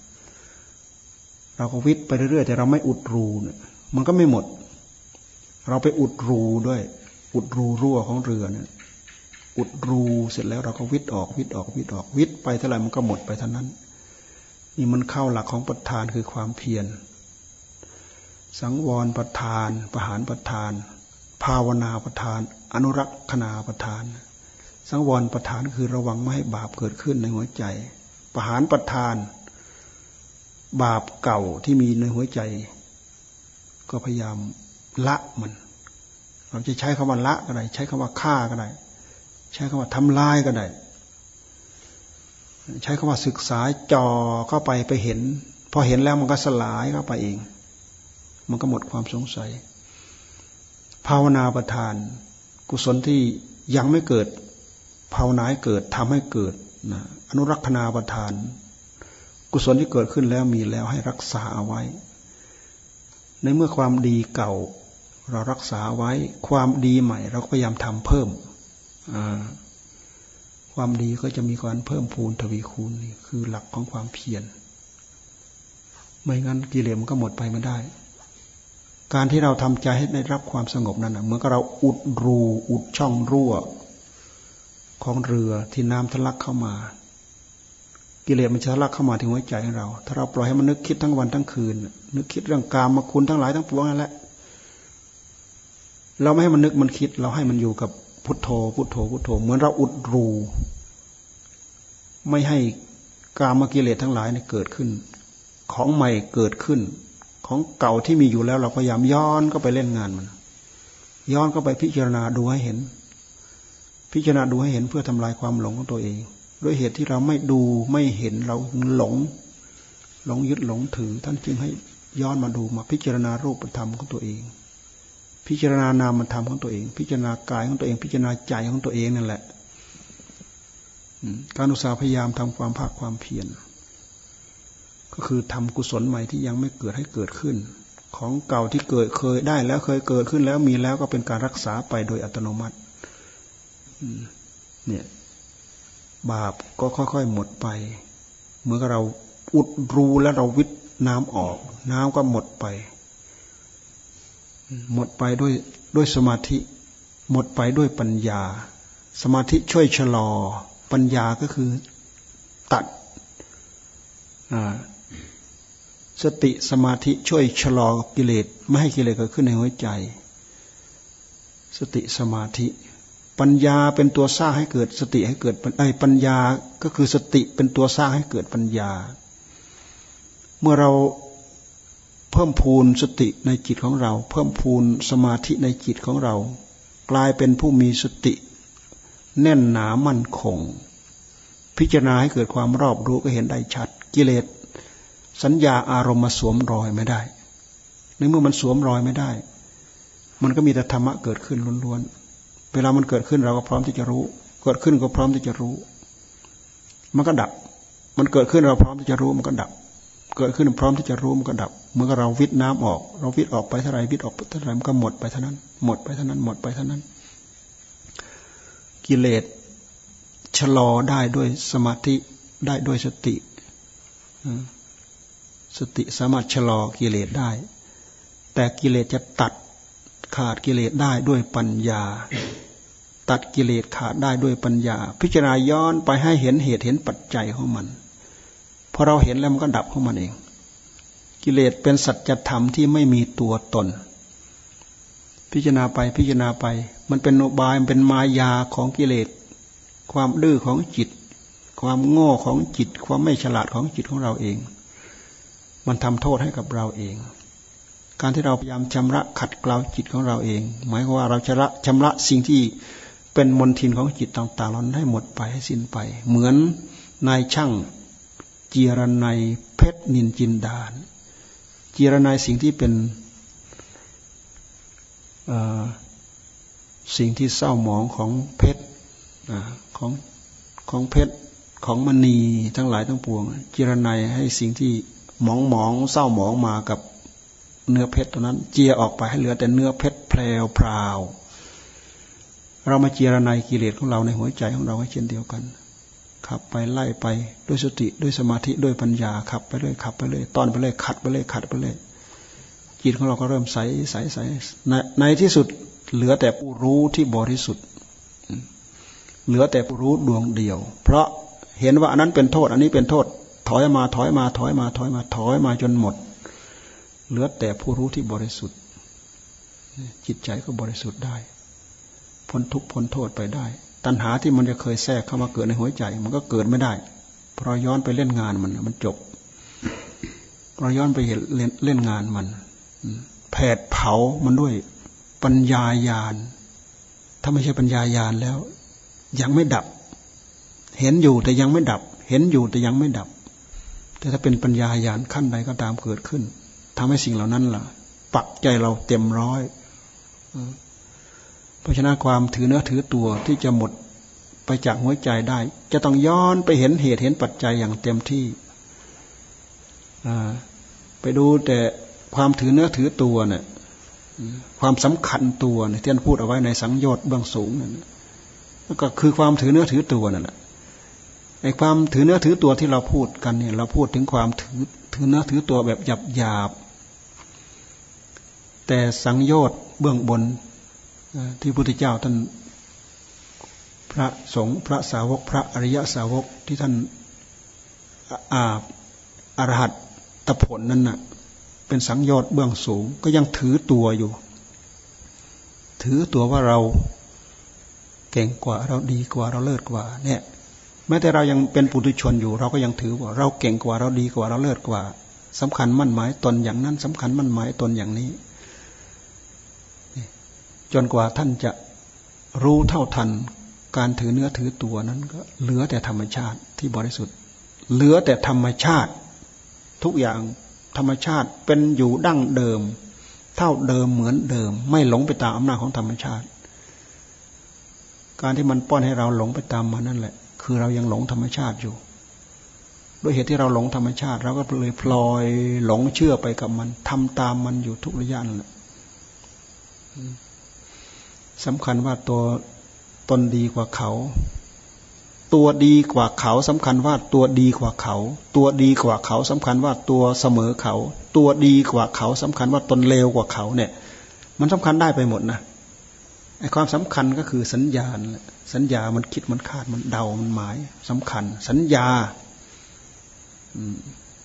เราก็วิทย์ไปเรื่อยๆแต่เราไม่อุดรูเนี่ยมันก็ไม่หมด เราไปอุดรูด้วย อุดรูรั่วของเรือเนี่ยอุดรูเสร็จแล้วเราก็วิทย์ออกวิทย์ออกวิทย์ออกวิทย์ไปเท่าไหร่มันก็หมดไปเท่านั้น นี่มันเข้าหลักของประธานคือความเพียรสังวรประธาน ประหารประธาน ภาวนาประธาน อนุรักษณาประธาน สังวรประธานคือระวังไม่ให้บาปเกิดขึ้นในหัวใจ ประหารประธาน บาปเก่าที่มีในหัวใจ ก็พยายาม ละมันเราจะใช้คำว่าละก็ได้ ใช้คำว่าฆ่าก็ได้ ใช้คำว่าทำลายก็ได้ ใช้คำว่าศึกษาจ่อเข้าไปไปเห็น พอเห็นแล้วมันก็สลายเข้าไปเอง มันก็หมดความสงสัย ภาวนาประทาน กุศลที่ยังไม่เกิด ภาวนาให้เกิดทำให้เกิดนะอนุรักษณาประทาน กุศลที่เกิดขึ้นแล้วมีแล้วให้รักษาเอาไว้ ในเมื่อความดีเก่า เรารักษาไว้ความดีใหม่ เราก็พยายามทำเพิ่มความดีก็จะมีการเพิ่มพูนทวีคูณนี่คือหลักของความเพียรไม่งั้นกิเลสมันก็หมดไปไม่ได้ การที่เราทำใจให้ได้รับความสงบนั้นเหมือนกับเราอุดรู อุดช่องรั่ว ของเรือที่น้ำทะลักเข้ามา กิเลสมันจะทะลักเข้ามาถึงหัวใจของเรา ถ้าเราปล่อยให้มันนึกคิดทั้งวันทั้งคืน นึกคิดเรื่องกามมาคุณทั้งหลายทั้งปวงนั่นแหละเราไม่ให้มันนึกมันคิด เราให้มันอยู่กับพุทโธ พุทโธ พุทโธ เหมือนเราอุดรู ไม่ให้กามกิเลสทั้งหลายเนี่ยเกิดขึ้น ของใหม่เกิดขึ้น ของเก่าที่มีอยู่แล้ว เราพยายามย้อนก็ไปเล่นงานมัน ย้อนก็ไปพิจารณาดูให้เห็น พิจารณาดูให้เห็นเพื่อทำลายความหลงของตัวเอง ด้วยเหตุที่เราไม่ดูไม่เห็นเราหลง หลงยึดหลงถือ ท่านจึงให้ย้อนมาดูมาพิจารณารูปธรรมของตัวเอง พิจารณานามธรรมของตัวเอง พิจารณากายของตัวเอง พิจารณาใจของตัวเองนั่นแหละการอุตสาห์พยายามทำความภาคความเพียรก็คือทำกุศลใหม่ที่ยังไม่เกิดให้เกิดขึ้น ของเก่าที่เกิดเคยได้แล้วเคยเกิดขึ้นแล้วมีแล้วก็เป็นการรักษาไปโดยอัตโนมัติเนี่ย บาปก็ค่อยๆหมดไป เมื่อเราอุดรูแล้วเราวิทน้ำออก น้ำก็หมดไป หมดไปด้วยด้วยสมาธิ หมดไปด้วยปัญญา สมาธิช่วยชะลอ ปัญญาก็คือตัดสติสมาธิช่วยชะลอกิเลสไม่ให้กิเลสเกิดขึ้นในหัวใจ สติสมาธิ ปัญญาเป็นตัวสร้างให้เกิดสติให้เกิดไอ้ปัญญาก็คือสติเป็นตัวสร้างให้เกิดปัญญา เมื่อเราเพิ่มพูนสติในจิตของเรา เพิ่มพูนสมาธิในจิตของเรา กลายเป็นผู้มีสติ แน่นหนามั่นคง พิจารณาให้เกิดความรอบรู้ก็เห็นได้ชัด กิเลสสัญญาอารมณ์มาสวมรอยไม่ได้ ในเมื่อมันสวมรอยไม่ได้ มันก็มีแต่ธรรมะเกิดขึ้นล้วนๆ เวลามันเกิดขึ้นเราก็พร้อมที่จะรู้ เกิดขึ้นก็พร้อมที่จะรู้ มันก็ดับ มันเกิดขึ้นเราพร้อมที่จะรู้มันก็ดับ เกิดขึ้นพร้อมที่จะรู้มันก็ดับ เมื่อเราวิทน้ำออก เราวิทออกไปเท่าไรวิทออกเท่าไรมันก็หมดไปเท่านั้น หมดไปเท่านั้น หมดไปเท่านั้น กิเลสชะลอได้ด้วยสมาธิได้ด้วยสติ สติสามารถชะลอกิเลสได้ แต่กิเลสจะตัด ขาดกิเลสได้ด้วยปัญญา ตัดกิเลสขาดได้ด้วยปัญญา พิจารณาย้อนไปให้เห็นเหตุเห็นปัจจัยของมันพอเราเห็นแล้วมันก็ดับของมันเอง กิเลสเป็นสัจธรรมที่ไม่มีตัวตน พิจารณาไปพิจารณาไป มันเป็นโนบายมันเป็นมายาของกิเลส ความดื้อของจิต ความโง่ของจิต ความไม่ฉลาดของจิตของเราเอง มันทำโทษให้กับเราเอง การที่เราพยายามชำระขัดเกลาจิตของเราเอง หมายความว่าเราชำระชำระสิ่งที่เป็นมลทินของจิตต่างๆเราให้หมดไปให้สิ้นไป เหมือนนายช่างเจียรนายเพชรนินจินดานเจียรนายสิ่งที่เป็นสิ่งที่เศร้าหมองของเพชรของของเพชรของมณีทั้งหลายทั้งปวงเจียรนายให้สิ่งที่หมองหมองเศร้าหมองมากับ เนื้อเพชรตัวนั้น เจียออกไปให้เหลือแต่เนื้อเพชรแพรวพราว เรามาเจียรนายกิเลสของเราในหัวใจของเราให้เช่นเดียวกันขับไปไล่ไปด้วยสติด้วยสมาธิด้วยปัญญาขับไปเรื่อยขับไปเรื่อยตอนไปเรื่อยขัดไปเรื่อยขัดไปเรื่อยจิตของเราก็เริ่มใสใสใสในในที่สุดเหลือแต่ผู้รู้ที่บริสุทธิ์ เหลือแต่ผู้รู้ดวงเดียว เพราะเห็นว่าอันนั้นเป็นโทษ อันนี้เป็นโทษ ถอยมาถอยมาถอยมาถอยมาถอยมาจนหมด เหลือแต่ผู้รู้ที่บริสุทธิ์ จิตใจก็บริสุทธิ์ได้ พ้นทุกข์พ้นโทษไปได้ ตัณหาที่มันจะเคยแทรกเข้ามาเกิดในหัวใจ มันก็เกิดไม่ได้ เพราะย้อนไปเล่นงานมันมันจบเพราะย้อนไปเห็นเล่นเล่นงานมันแผดเผามันด้วยปัญญาญาณถ้าไม่ใช่ปัญญาญาณแล้ว ยังไม่ดับ เห็นอยู่แต่ยังไม่ดับ เห็นอยู่แต่ยังไม่ดับ แต่ถ้าเป็นปัญญาญาณขั้นใดก็ตามเกิดขึ้น ทำให้สิ่งเหล่านั้นล่ะ ปักใจเราเต็มร้อยเพราะฉะนั้นความถือเนื้อถือตัวที่จะหมดไปจากหัวใจได้ จะต้องย้อนไปเห็นเหตุเห็นปัจจัยอย่างเต็มที่ไปดูแต่ความถือเนื้อถือตัวเนี่ยความสำคัญตัวเนี่ยที่ท่านพูดเอาไว้ในสังโยชน์เบื้องสูงนั่นก็คือความถือเนื้อถือตัวนั่นแหละไอ้ความถือเนื้อถือตัวที่เราพูดกันเนี่ย เราพูดถึงความถือถือเนื้อถือตัวแบบหยาบหยาบ แต่สังโยชน์เบื้องบนที่พระพุทธเจ้าท่านพระสงฆ์พระสาวก พระอริยสาวกที่ท่านอาอรหัตตผลนั่นน่ะเป็นสังโยชน์เบื้องสูง ก็ยังถือตัวอยู่ ถือตัวว่าเราเก่งกว่าเราดีกว่าเราเลิศกว่า เนี่ยแม้แต่เรายังเป็นปุถุชนอยู่ เราก็ยังถือว่าเราเก่งกว่าเราดีกว่าเราเลิศกว่าสำคัญมั่นหมายตนอย่างนั้นสำคัญมั่นหมายตนอย่างนี้ จนกว่าท่านจะรู้เท่าทัน การถือเนื้อถือตัวนั้นก็เหลือแต่ธรรมชาติที่บริสุทธิ์ เหลือแต่ธรรมชาติ ทุกอย่างธรรมชาติเป็นอยู่ดั้งเดิม เท่าเดิมเหมือนเดิม ไม่หลงไปตามอำนาจของธรรมชาติ การที่มันป้อนให้เราหลงไปตามมันนั่นแหละ คือเรายังหลงธรรมชาติอยู่ด้วยเหตุที่เราหลงธรรมชาติเราก็เลยพลอยหลงเชื่อไปกับมันทำตามมันอยู่ทุกระยะนั่นแหละ สำคัญว่าตัวตนดีกว่าเขา ตัวดีกว่าเขาสำคัญว่าตัวดีกว่าเขา ตัวดีกว่าเขาสำคัญว่าตัวเสมอเขา ตัวดีกว่าเขาสำคัญว่าตนเลวกว่าเขาเนี่ย มันสำคัญได้ไปหมดนะไอ้ความสำคัญก็คือสัญญาสัญญามันคิดมันคาดมันเดามันหมายสำคัญ สัญญา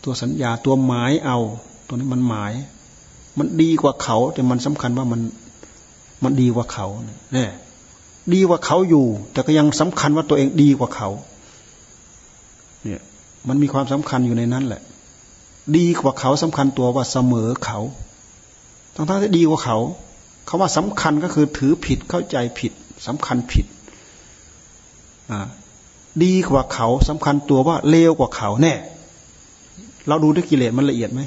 ตัวสัญญาตัวหมายเอา ตัวนี้มันหมาย มันดีกว่าเขา แต่มันสำคัญว่ามัน มันดีกว่าเขาเนี่ยดีกว่าเขาอยู่ แต่ก็ยังสำคัญว่าตัวเองดีกว่าเขา เนี่ย มันมีความสำคัญอยู่ในนั้นแหละ ดีกว่าเขาสำคัญตัวว่าเสมอเขาทั้งๆที่ดีกว่าเขา เขาว่าสำคัญก็คือถือผิดเข้าใจผิดสำคัญผิดอ่าดีกว่าเขาสำคัญตัวว่าเลวกว่าเขาแน่ เราดูด้วยกิเลสมันละเอียดไหม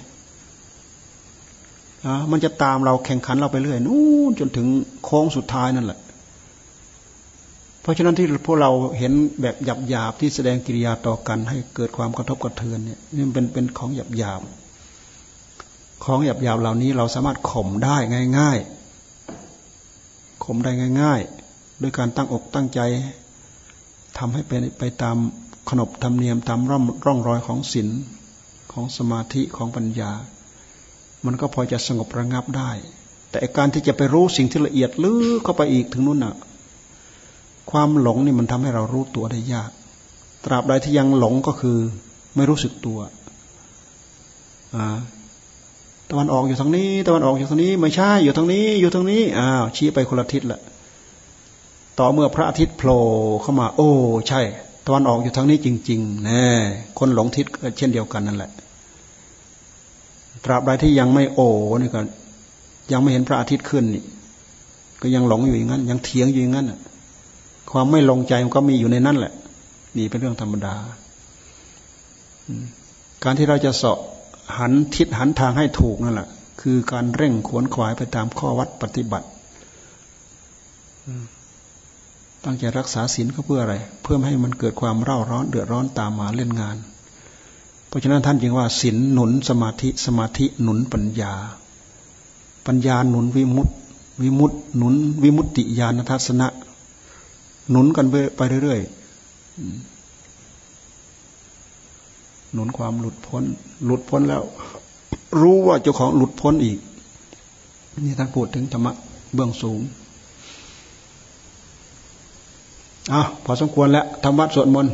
มันจะตามเราแข่งขันเราไปเรื่อยนู่นจนถึงโค้งสุดท้ายนั่นแหละ เพราะฉะนั้นที่พวกเราเห็นแบบหยาบหยาบที่แสดงกิริยาต่อกันให้เกิดความกระทบกระเทือนเนี่ยนี่เป็นเป็นของหยาบหยาบของหยาบหยาบเหล่านี้เราสามารถข่มได้ง่าย ๆข่มได้ง่าย ๆ ด้วยการตั้งอกตั้งใจทำให้เป็นไปตามขนบธรรมเนียมตามร่องร่องรอยของศีลของสมาธิของปัญญา มันก็พอจะสงบระงับได้ แต่การที่จะไปรู้สิ่งที่ละเอียดลึกเข้าไปอีกถึงนู้นน่ะ ความหลงนี่มันทำให้เรารู้ตัวได้ยาก ตราบใดที่ยังหลงก็คือไม่รู้สึกตัวตะวันออกอยู่ทางนี้ ตะวันออกอยู่ทางนี้ ไม่ใช่ อยู่ทางนี้ อยู่ทางนี้ อ้าว ชี้ไปคนละทิศละต่อเมื่อพระอาทิตย์โผล่เข้ามา โอ้ ใช่ ตะวันออกอยู่ทางนี้จริง ๆ แน่ คนหลงทิศก็เช่นเดียวกันนั่นแหละ ตราบใดที่ยังไม่โอ้นี่ก็ยังไม่เห็นพระอาทิตย์ขึ้นนี่ก็ยังหลงอยู่อย่างนั้น ยังเถียงอยู่อย่างนั้นความไม่ลงใจมันก็มีอยู่ในนั้นแหละ นี่เป็นเรื่องธรรมดา การที่เราจะเสาะหันทิศหันทางให้ถูกนั่นแหละคือการเร่งขวนขวายไปตามข้อวัดปฏิบัติตั้งใจรักษาศีลก็เพื่ออะไร เพื่อให้มันเกิดความเร่าร้อนเดือดร้อนตามมาเล่นงาน เพราะฉะนั้นท่านจึงว่าศีลหนุนสมาธิสมาธิหนุนปัญญา ปัญญาหนุนวิมุตติวิมุตติหนุนวิมุตติญาณทัศนะ หนุนกันไปเรื่อยๆหนุนความหลุดพ้น หลุดพ้นแล้ว รู้ว่าเจ้าของหลุดพ้นอีก นี่ท่านพูดถึงธรรมะเบื้องสูงอะพอสมควรแล้วทำวัดสวดมนต์